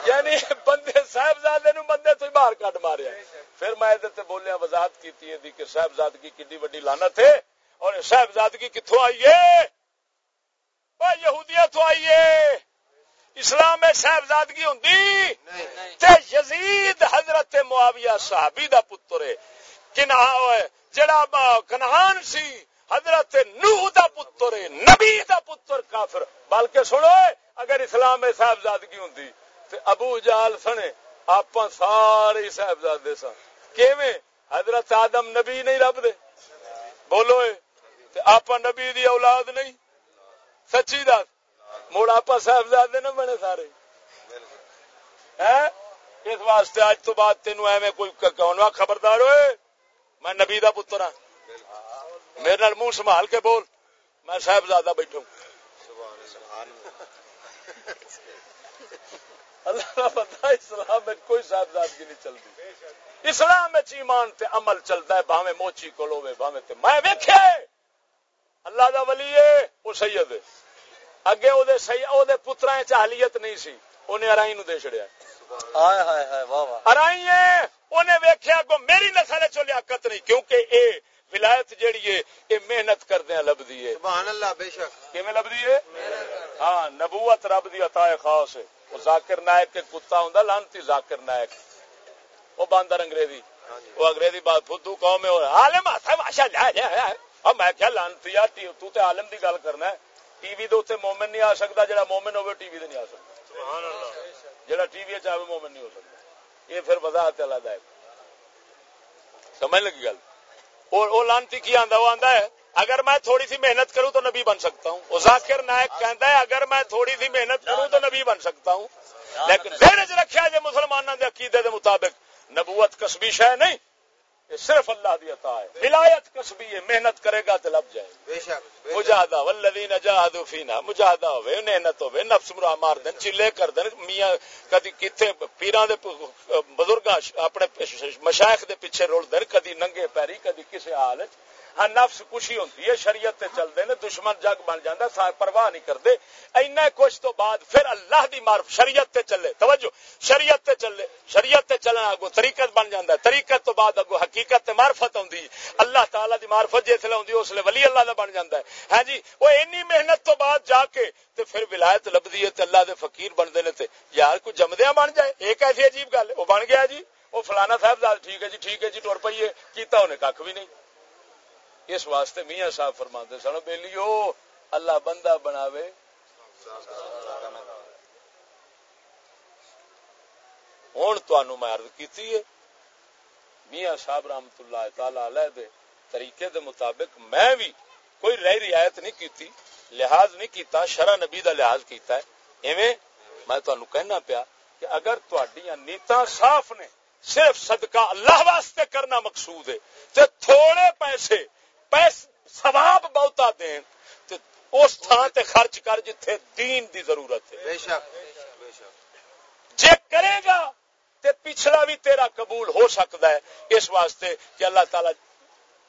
S1: یعنی بندے صاحبزادے نو بندے تو باہر کٹ ماریا۔ پھر میں تے بولیا وضاحت کیتی ہے کہ صاحبزادگی کڈی وڈی لعنت ہے۔ اور صاحبزادگی کتھوں آئی ہے؟ او یہودیاں تو آئی اسلام میں صاحبزادگی ہوندی تے یزید حضرت معاویہ صحابی دا پتر ہے جڑا کنہان سی حضرت نوح دا پتر ہے نبی دا پتر کافر بلکہ سنو اگر اسلام میں صاحبزادگی ہوں تو ابو جال سنے آپ سارے صاحبزادے سن کیویں حضرت آدم نبی نہیں رب دے بولو آپ نبی دی اولاد نہیں سچی دس۔ مڑ آپ صاحبزادے نہ بنے سارے۔ اس واسطے اج تو بعد تینوں ایویں کوئی خبردار ہوئے۔ میں نبی دا پتر ہاں۔ میرے منہ سنبھال کے بول۔ میں صاحبزادہ بیٹھوں۔ اللہ پتا اسلام میں کوئی صاحبزادگی نہیں چلتی۔ اسلام میں ایمان تے عمل چلتا ہے باویں موچی کو لوے باویں تے میں ویکھے اللہ دا ولی ہے وہ سید ہے۔ اگے او دے سی او دے پتراں چالیت نہیں سی۔ اونے ارائی نو دے چھڑیا۔ ہائے ہائے ہائے واہ واہ۔ ارائی ہے اونے ویکھیا کو میری نسل چ لیاقت نہیں کیونکہ اے ولایت جیڑی ہے یہ محنت کردے لبدی ہے۔ سبحان اللہ بے شک۔ کیویں لبدی ہے؟ ہاں نبوت رب دی عطا خاص ہے۔ وہ ذاکر نائک کے کتا ہوندا لانتی ذاکر نائک۔ وہ باندر انگریزی ہاں جی۔ وہ انگریزی بات فدو قوم میں عالم ہے ماشاءاللہ اب میں کیا لانتی یار تو تے عالم دی گل کرنا ہے ٹی وی دے اوتے مومن نہیں آ سکدا جڑا مومن ہوے ٹی وی تے نہیں آ سکدا سبحان اللہ جڑا ٹی وی چاہے مومن نہیں ہو سکدا یہ پھر وضاحت اللہ دا ہے سمجھ لگی گل وہ لانتی کی آندا وہ آندا ہے اگر میں تھوڑی سی محنت کروں تو نبی بن سکتا ہوں وہ ذاکر نائک کہندا ہے اگر میں تھوڑی سی محنت کروں تو نبی بن سکتا ہوں لیکن ذہن وچ رکھیا جے مسلماناں دے عقیدے دے مطابق نبوت کسبی شے نہیں یہ صرف اللہ دی عطا ہے۔ ولایت کسبی ہے محنت کرے گا تو لب جائے بے شک مجاہدہ والذین جاہدوا فینا مجاہدہ ہوے محنت ہوے نفس مرا مار دین چلے کر دین۔ میاں کدی کتے پیراں دے بزرگاں اپنے مشایخ دے پیچھے رول دین کدی ننگے پیری کدی کسے حال نفس خوشی ہوتی ہے، شریعت تے چلتے ہیں دشمن جگ بن جاتا پرواہ نہیں کرتے اینا کچھ تو بعد پھر اللہ دی معرف، شریعت تے چلے۔ توجہ، شریعت تے چلے۔ شریعت تے چلنا اگو طریقت بن جاتا ہے۔ طریقت تو بعد اگو حقیقت تے معرفت آتی اللہ تعالی دی معرفت جسے آتی اس لیے ولی اللہ دا بن جاتا ہے۔ ہاں جی وہ اینی محنت تو بعد جا کے تے پھر ولایت لبدی ہے تے اللہ دے فقیر بنتے ہیں یار کوئی جمدیا بن جائے۔ ایک ایسی عجیب گل ہے وہ بن گیا جی وہ فلانا صاحب ٹھیک ہے جی ٹھیک ہے جی ٹر پیے کیتا انہیں کھ بھی نہیں۔ اس واسطے میاں صاحب فرما سن بہلی اللہ بندہ بناوے۔ ہوں میں عرض کیتی ہے، میاں صاحب رحمت اللہ تعالی علیہ دے طریقے دے مطابق میں بھی کوئی رہ رعایت نہیں کیتی، لحاظ نہیں کیتا، شرع نبی دا لحاظ کیتا ہے۔ ایویں میں تانوں کہنا پیا کہ اگر تہاڈیاں نیتاں صاف نے، صرف صدقہ اللہ واسطے کرنا مقصود ہے، تے تھوڑے پیسے پیسے ثواب بہتا دین تے اس تھان تے خرچ کر جتھے دین دی ضرورت ہے۔
S2: بے شک۔
S1: جے کرے گا تے پچھلا بھی تیرا قبول ہو سکتا ہے۔ اس واسطے کہ اللہ تعالی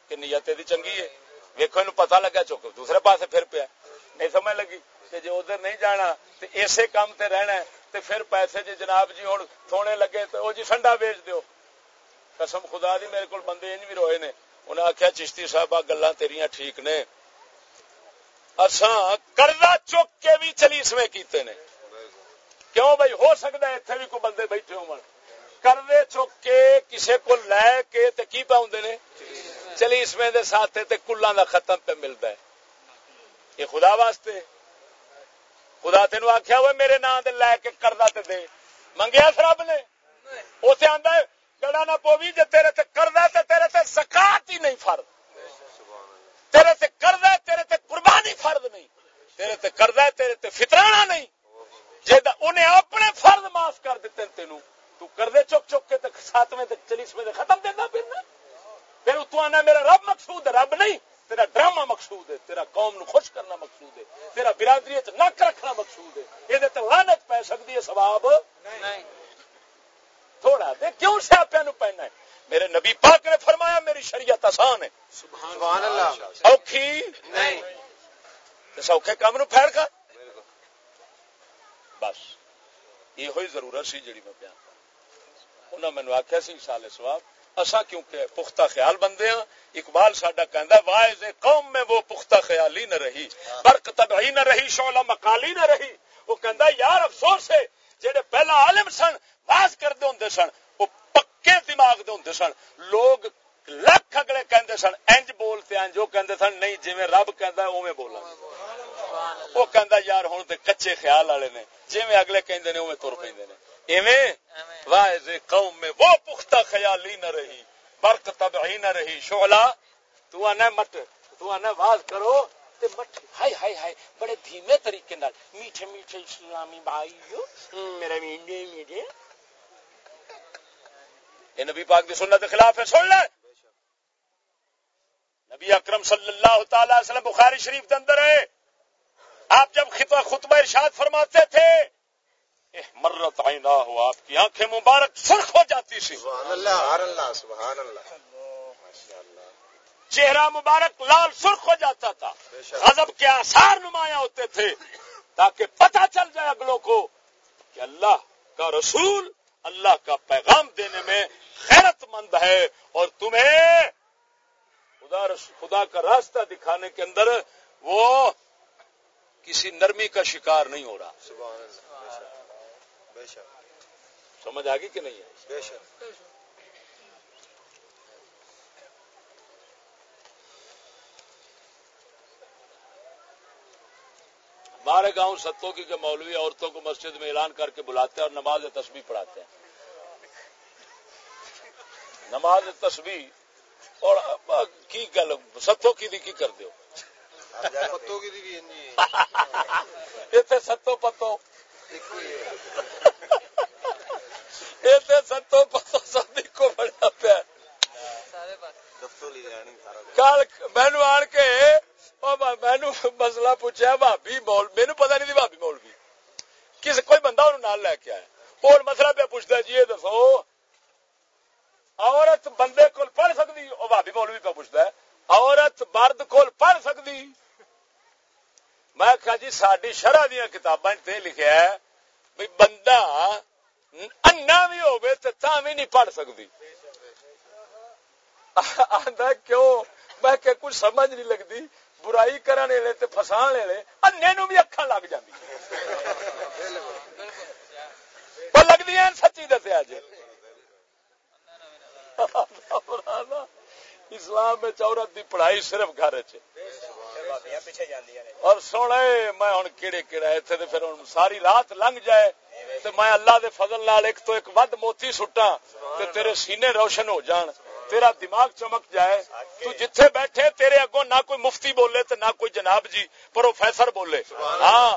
S1: کی نیت دی چنگی ہے۔ ویکو پتا لگا چک دوسرے پاسے پھر پیا۔ نہیں سمجھ لگی؟ کہ جی ادھر نہیں جانا تے اسی کام تے رہنا ہے تے پھر پیسے جی جناب جی ہوں تھوڑے لگے تو وہ جی سنڈا بیچ دیو۔ قسم خدا دی میرے کو بندے انج بھی روئے نے۔ انہیں آخیا چشتی صاحب گلا تیریاں ٹھیک نے۔ اساں کردہ چک کے بھی چلیس میں کیتے نے۔ کیوں بھائی ہو سکتا ہے اتنے بھی کوئی بندے بیٹھے ہو کردے چک کے کسے کو لے کے تے کی پاؤں نے؟ چلیس میں دے ساتھ تے کلاں دا ختم پہ ملتا ہے۔ یہ خدا واسطے خدا تین آخیا ہوئے میرے نام دے لے کے کردہ تے دے۔ منگیا رب نے؟ اتنے آدھا گڑا نہ پوی جی تیرے تے کردہ تے تیرے تے سکاط ہی نہیں فرد۔ تیرے تے کردہ تیرے تے قربانی فرد نہیں۔ تیرے تے کردہ تیرے تے فطرانا نہیں۔ جی انہیں اپنے فرد معاف کر دیتے تینوں۔ تو کردے چک چک کے تک ساتویں تک چلیسویں تک ختم دینا پھر نا پھر اتو آنا میرا رب مقصود ہے، رب نہیں۔ تیرا ڈرامہ مقصود ہے، تیرا قوم نو خوش کرنا مقصود ہے۔ تیرا برادری نک رکھنا مقصود ہے۔ یہ لانت پی سکتی ہے سواب نہیں۔ تھوڑا دے کیوں سیاپیا نو پہنا ہے؟ میرے نبی پاک نے فرمایا میری شریعت آسان ہے۔
S2: سبحان اللہ۔
S1: اوکھی نہیں۔ سوکھے کام نو پھیڑ کر۔ بس یہ ہوئی ضرورت سی جڑی میں بیان انہوں نے مینو آخیا سی سال سواب اصا کیونکہ پختہ خیال بندے ہاں اقبال ساڈا کہندا واعظ قوم میں وہ پختہ خیالی نہ رہی برق تبعی نہ رہی شعلہ مقالی نہ رہی۔ وہ کہندا یار افسوس ہے جڑے پہلا عالم سن واز کردے ہوندے سن، وہ پکے دماغ دے ہوندے سن۔ لوگ لکھ اگلے کہندے سن انج بولتے انج وہ کہندے سن، نہیں، جویں رب کہندا ہے، اوویں بولاں۔ وہ کہندا یار، ہن تے کچے خیال والے نے۔ جویں اگلے کہندے نے، اوویں تر پیندے نے۔ واعظ قوم میں وہ پختہ خیالی نہ رہی، برق تبعی نہ رہی۔ شعلہ، تو آنا مٹ تو آنا واز کرو۔ تے مٹ ہائے ہائے ہائے بڑے دھیمے طریقے نال۔ میٹھے میٹھے اسلامی بھائیو۔ میرے میڈے میڈے یہ نبی پاک دی سنت خلاف ہے سن لے۔ نبی اکرم صلی اللہ تعالی وسلم بخاری شریف کے اندر ہے۔ آپ جب خطبہ ارشاد فرماتے تھے مرت آئینہ ہو آپ کی آنکھیں مبارک سرخ ہو جاتی سی۔ چہرہ مبارک لال سرخ ہو جاتا تھا۔ غضب کے آثار نمایاں ہوتے تھے تاکہ پتہ چل جائے اگلوں کو کہ اللہ کا رسول اللہ کا پیغام دینے میں خیرت مند ہے اور تمہیں خدا خدا کا راستہ دکھانے کے اندر وہ کسی نرمی کا شکار نہیں ہو رہا۔ سمجھ آ گئی کہ نہیں ہے؟ ہمارے گاؤں ستوں کی مولوی عورتوں کو مسجد میں اعلان کر کے بلاتے ہیں اور نماز تسبیح پڑھاتے ہیں۔ نماز تسبیح اور کی گل ستوں کی دی کی کر دیو؟ ستو پتو ستو پتو سب کو بڑا پیا۔ کل مینو آن کے مسلا پوچھا بھابی مول مینو پتا نہیں بھابی مول بھی کس کوئی بندہ انہوں نال لے کے آیا اور مسئلہ پہ پوچھتا جی یہ دسو عورت بندے کو پڑھ سکتی وہ بھابی مول بھی پہ پوچھتا ہے عورت مرد کو پڑھ سکتی میں کہا جی ساری شرح دیا کتاباں لکھا ہے بھائی بندہ انا بھی ہوگی تو بھی نہیں پڑھ سکتی آدھا کیوں میں کہ کچھ سمجھ نہیں لگتی برائی کرنے والے تے فسان والے انے نو بھی اکھا لگ جاندی۔ پر لگدی ہیں سچی دسیا جی۔ اسلام میں عورت دی پڑھائی صرف گھر چ اور سونے، میں ہوں کہڑے کہڑا اتنے پھر ساری رات لنگ جائے۔ تو میں اللہ دے فضل نال ایک تو ایک ود موتی سٹا تے تیرے سینے روشن ہو جان۔ تیرا دماغ چمک جائے تو جتھے بیٹھے تیرے اگوں نہ کوئی مفتی بولے تے نہ کوئی جناب جی پروفیسر بولے۔ ہاں۔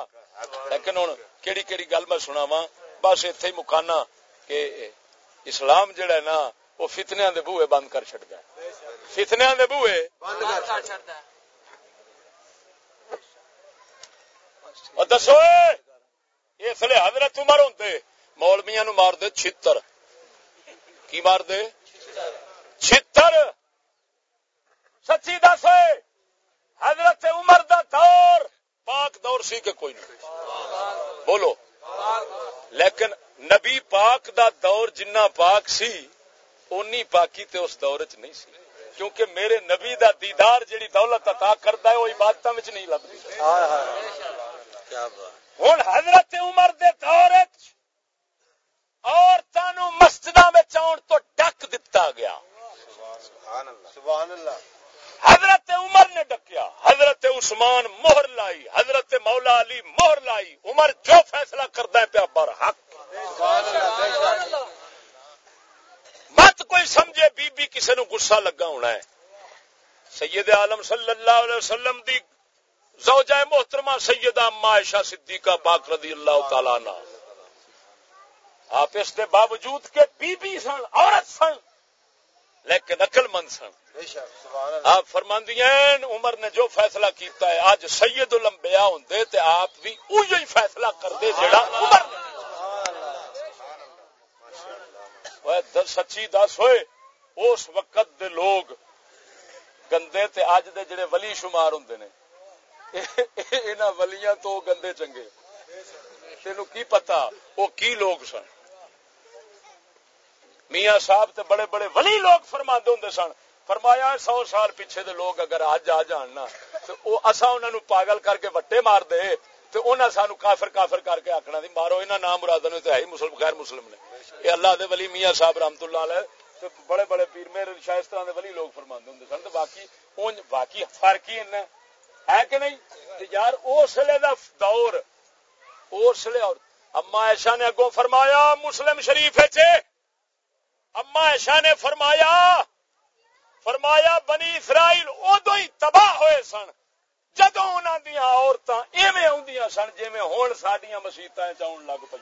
S1: لیکن ہوں کیڑی کیڑی گل میں سنا وا بس اتے ہی مکانا کہ اسلام جڑا ہے نا وہ فتنیا دے بوئے بند کر چڑتا ہے۔ فتنیا دے بوئے دسو اس لیے حضرت عمر ہوتے مولمیا نو مار دے چھتر۔ کی مار دے؟ چھتر۔ سچی دس حضرت عمر دا دور۔ پاک دور سی کہ کوئی نہیں؟ بولو۔ لیکن نبی پاک دا دور جنہ پاک سی اونی پاکی تے اس دور چ نہیں سی۔ کیونکہ میرے نبی دا دیدار جیڑی دولت عطا کردا ہے وہ عبادت نہیں لبدی ہن حضرت عمر دے دور وچ عورتاں نو مسجداں وچ آن تو ڈک دتا گیا سبحان اللہ سبحان اللہ حضرت عمر نے ڈکیا حضرت عثمان مہر لائی، حضرت مولا علی مہر لائی، عمر جو فیصلہ کرتا ہے پیا بر حق۔ مت کوئی سمجھے بی بی کسی نو گسا لگا ہونا ہے۔ سید عالم صلی اللہ علیہ وسلم دی زوجہ محترمہ سیدہ عائشہ صدیقہ پاک رضی اللہ تعالی عنہ۔ آپ اس کے باوجود کے بی بی سن، عورت سن، لیکن عقل مند سن۔ آپ فرماندی عمر نے جو فیصلہ کیتا ہے، آج سید لمبیا ہوں تے آپ بھی اہی فیصلہ کرتے جڑا عمر نے۔ سچی دس ہوئے، اس وقت دے لوگ گندے تے اج دے جڑے ولی شمار ہوں نے۔ <laughs> انہاں ولیاں تو گندے چنگے۔ تینوں کی پتا؟ وہ کی لوگ سن؟ میاں صاحب تے بڑے بڑے ولی لوگ فرما ہوں سن۔ فرمایا سو سال پیچھے دے لوگ اگر اج آ جاننا تو اصا انہوں نے پاگل کر کے وٹے مار دے، تو انہوں سانو کافر کافر کر کے آخنا دی، مارو انہوں نام مراد نے تو ہے مسلم، غیر مسلم نے۔ یہ اللہ دے ولی میاں صاحب رحمت اللہ علیہ، تو بڑے بڑے پیر، میرے شاید اس طرح دے ولی لوگ فرما ہوں سن، تو باقی اون باقی فرق ہی ہے کہ نہیں؟ یار اس لیے دا دور، اس لیے اور اما ایشا نے اگوں فرمایا مسلم شریف اما ایشا نے فرمایا فرمایا بنی اسرائیل ادو ہی تباہ ہوئے سن۔ جدو انہوں دیا عورت ایویں آدی سن جی ہوں سڈیا مسیت چاؤن لگ پہ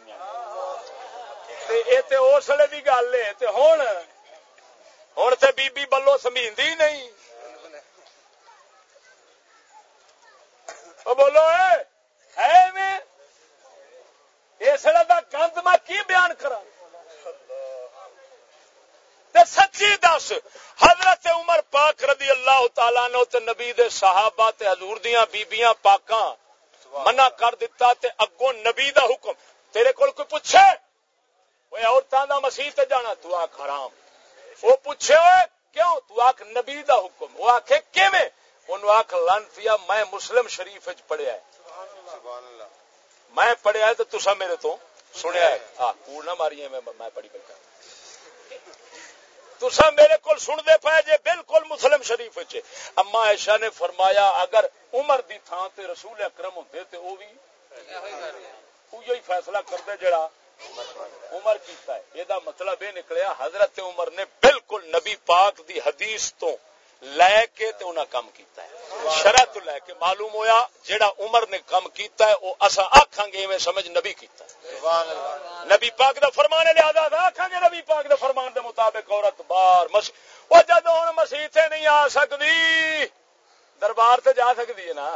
S1: یہ اس لیے بھی گل ہے ہوں ہوں تو بی بی بلو سمیندی نہیں۔ بولو ہے اس لیے کا گند میں کی بیان کرا تے سچی دس۔ حضرت عمر پاک رضی اللہ تعالی نو تے نبی دے صحابہ تے حضور دیاں بیبییاں پاکاں منع کر دیتا تے اگوں نبی دا حکم۔ تیرے کول کوئی پوچھے؟ اوے عورتاں دا مسیح تے جانا، تو آ حرام۔ او پوچھے اوے کیوں؟ تو آکھ نبی دا حکم۔ او آکھے، کیویں؟ اونوں آکھ لانتیا میں مسلم شریف وچ پڑھیا ہے۔ سبحان اللہ میں پڑھیا ہے تے تساں میرے تو سنیا ہے۔ ہاں کوڑ نہ ماری میں میں پڑھی بیٹھا۔ تسا میرے کو سن دے پائے جے بالکل مسلم شریف چے اما عائشہ نے فرمایا، اگر عمر دی تھان تے رسول اکرم ہوندے تے وہ بھی فیصلہ کرتے جڑا عمر کیتا ہے۔ یہ دا مطلب یہ نکلیا، حضرت عمر نے بالکل نبی پاک دی حدیث تو لے کے تے انہاں کام کیتا ہے۔ شرع تو لے کے معلوم ہویا، جیڑا عمر نے کام کیتا ہے او اسا آکھاں گے میں سمجھ نبی کیتا ہے۔ سبحان اللہ نبی پاک دا فرمان ہے لہذا آکھاں گے نبی پاک دا فرمان دے مطابق عورت بار مس او جد ہن مسیح تے نہیں آ سکدی، دربار تے جا سکدی ہے نا؟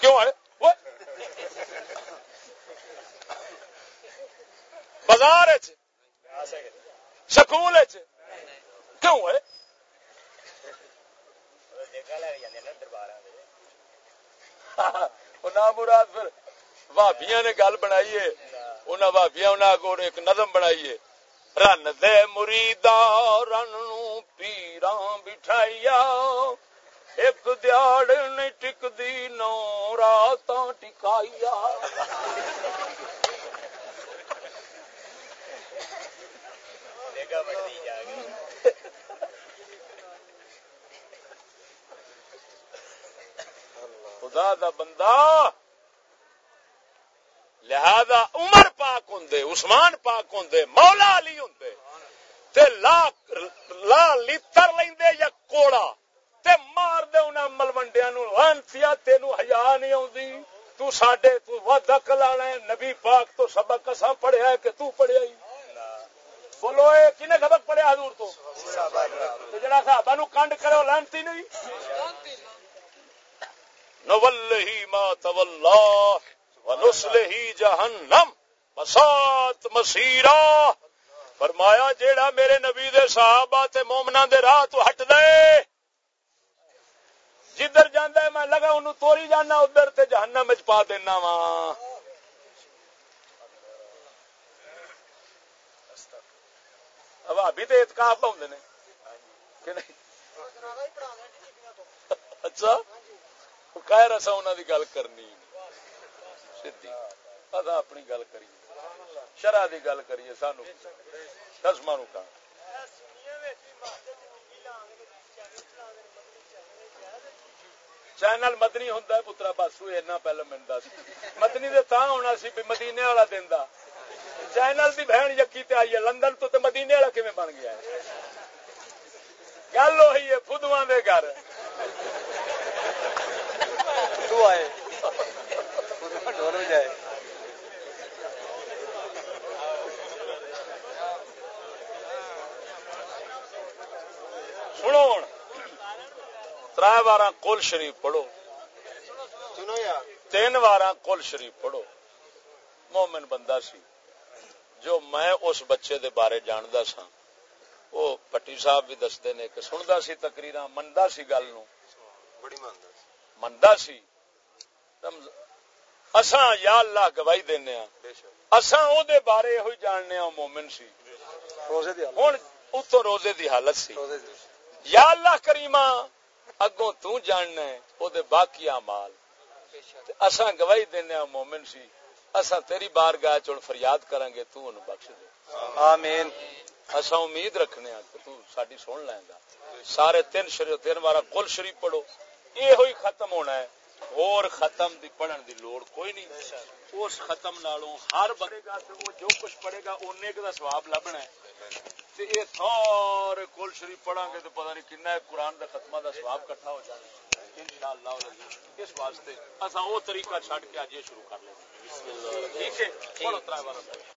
S1: کیوں ہے؟ بازار سکول کیوں ہے؟ مراد پھر بھابیا نے گل بنائی ہے انہیں ایک نظم بنائی ہے رن دے مریدا رن پیرا بٹھائیا ایک دیاڑ نہیں ٹکتی نو رات ٹکائیا خدا دا بندہ لہذا عمر پاک ہوں عثمان پاک ہوں مولا علی ہوں تے لا لا لیتر لیندے یا کوڑا تے مار دے انہاں ملوڈیاں نو لانتیا تینو حیا نہیں اوندی تو ساڈے تو ود عقل والا نبی پاک تو سبق اساں پڑھیا ہے کہ تو پڑھیا ہی۔ بولو کنے سبق پڑھیا حضور تو؟ جڑا صحابہ نو کنڈ کرو لانتی نہیں۔ نولہی ما تولا ونسلہی جہنم مسات مسیرا فرمایا جیڑا میرے نبی دے صحابہ تے مومنا دے راہ تو ہٹ دے جدھر جانا ہے میں لگا انہوں توری جانا ادھر تے جہنم وچ پا دینا وا۔ اتکاف ہوں نے کہ نہیں؟ اچھا۔ کہہ رسا انہوں کی گل کرنی سیدھی اپنی گل کریے شرح کی گل کریے سانو دسما نو کہا چینل مدنی ہوں پترا باسو ایسا پہلے ملتا مدنی تو تا ہونا سی بھی مدینے والا دینا چینل کی بہن یقی تے آئی ہے لندن تو تے مدینے والا کیون بن گیا ہے گل وہی ہے فدوا دے گھر سنو تر بار کل شریف پڑھو۔ تین بار کل شریف پڑھو۔ مومن بندہ سی۔ جو میں اس بچے دے بارے جاندا سا وہ پٹی صاحب بھی دستے نے کہ سندا سی تقریر مندا سی گل نو۔ بڑی مندا سی۔ اساں یا اللہ گواہی دینے ہاں. اساں او دے بارے ہوئی جاننے ہاں مومن سی۔ روزے دی ہن اتوں روزے دی حالت سی۔ یا اللہ کریمہ اگوں تو جاننا ہے او دے باقی اعمال۔ اساں گواہی دینے ہاں مومن سی اصا تیری بار گاہ چون فریاد کریں گے تو انہوں بخش دے۔ آمین۔ اصا امید رکھنے ہیں کہ تو ساڈی سن لیں گا سارے تین شریف تین بار کل شریف پڑھو۔ یہ ہوئی ختم ہونا ہے۔ اور ختم دی پڑھن دی لوڑ کوئی نہیں اس ختم نالوں ہر بڑے گا تو وہ جو کچھ پڑھے گا اونے کا ثواب لبنا ہے۔ تے یہ سارے کل شریف پڑھا گے تو پتہ نہیں کنا قرآن دا ختمہ دا ثواب کٹھا ہو جائے انشاءاللہ اس واسطے اسا وہ طریقہ چھڈ کے اج شروع کر لیں۔ ٹھیک ہے؟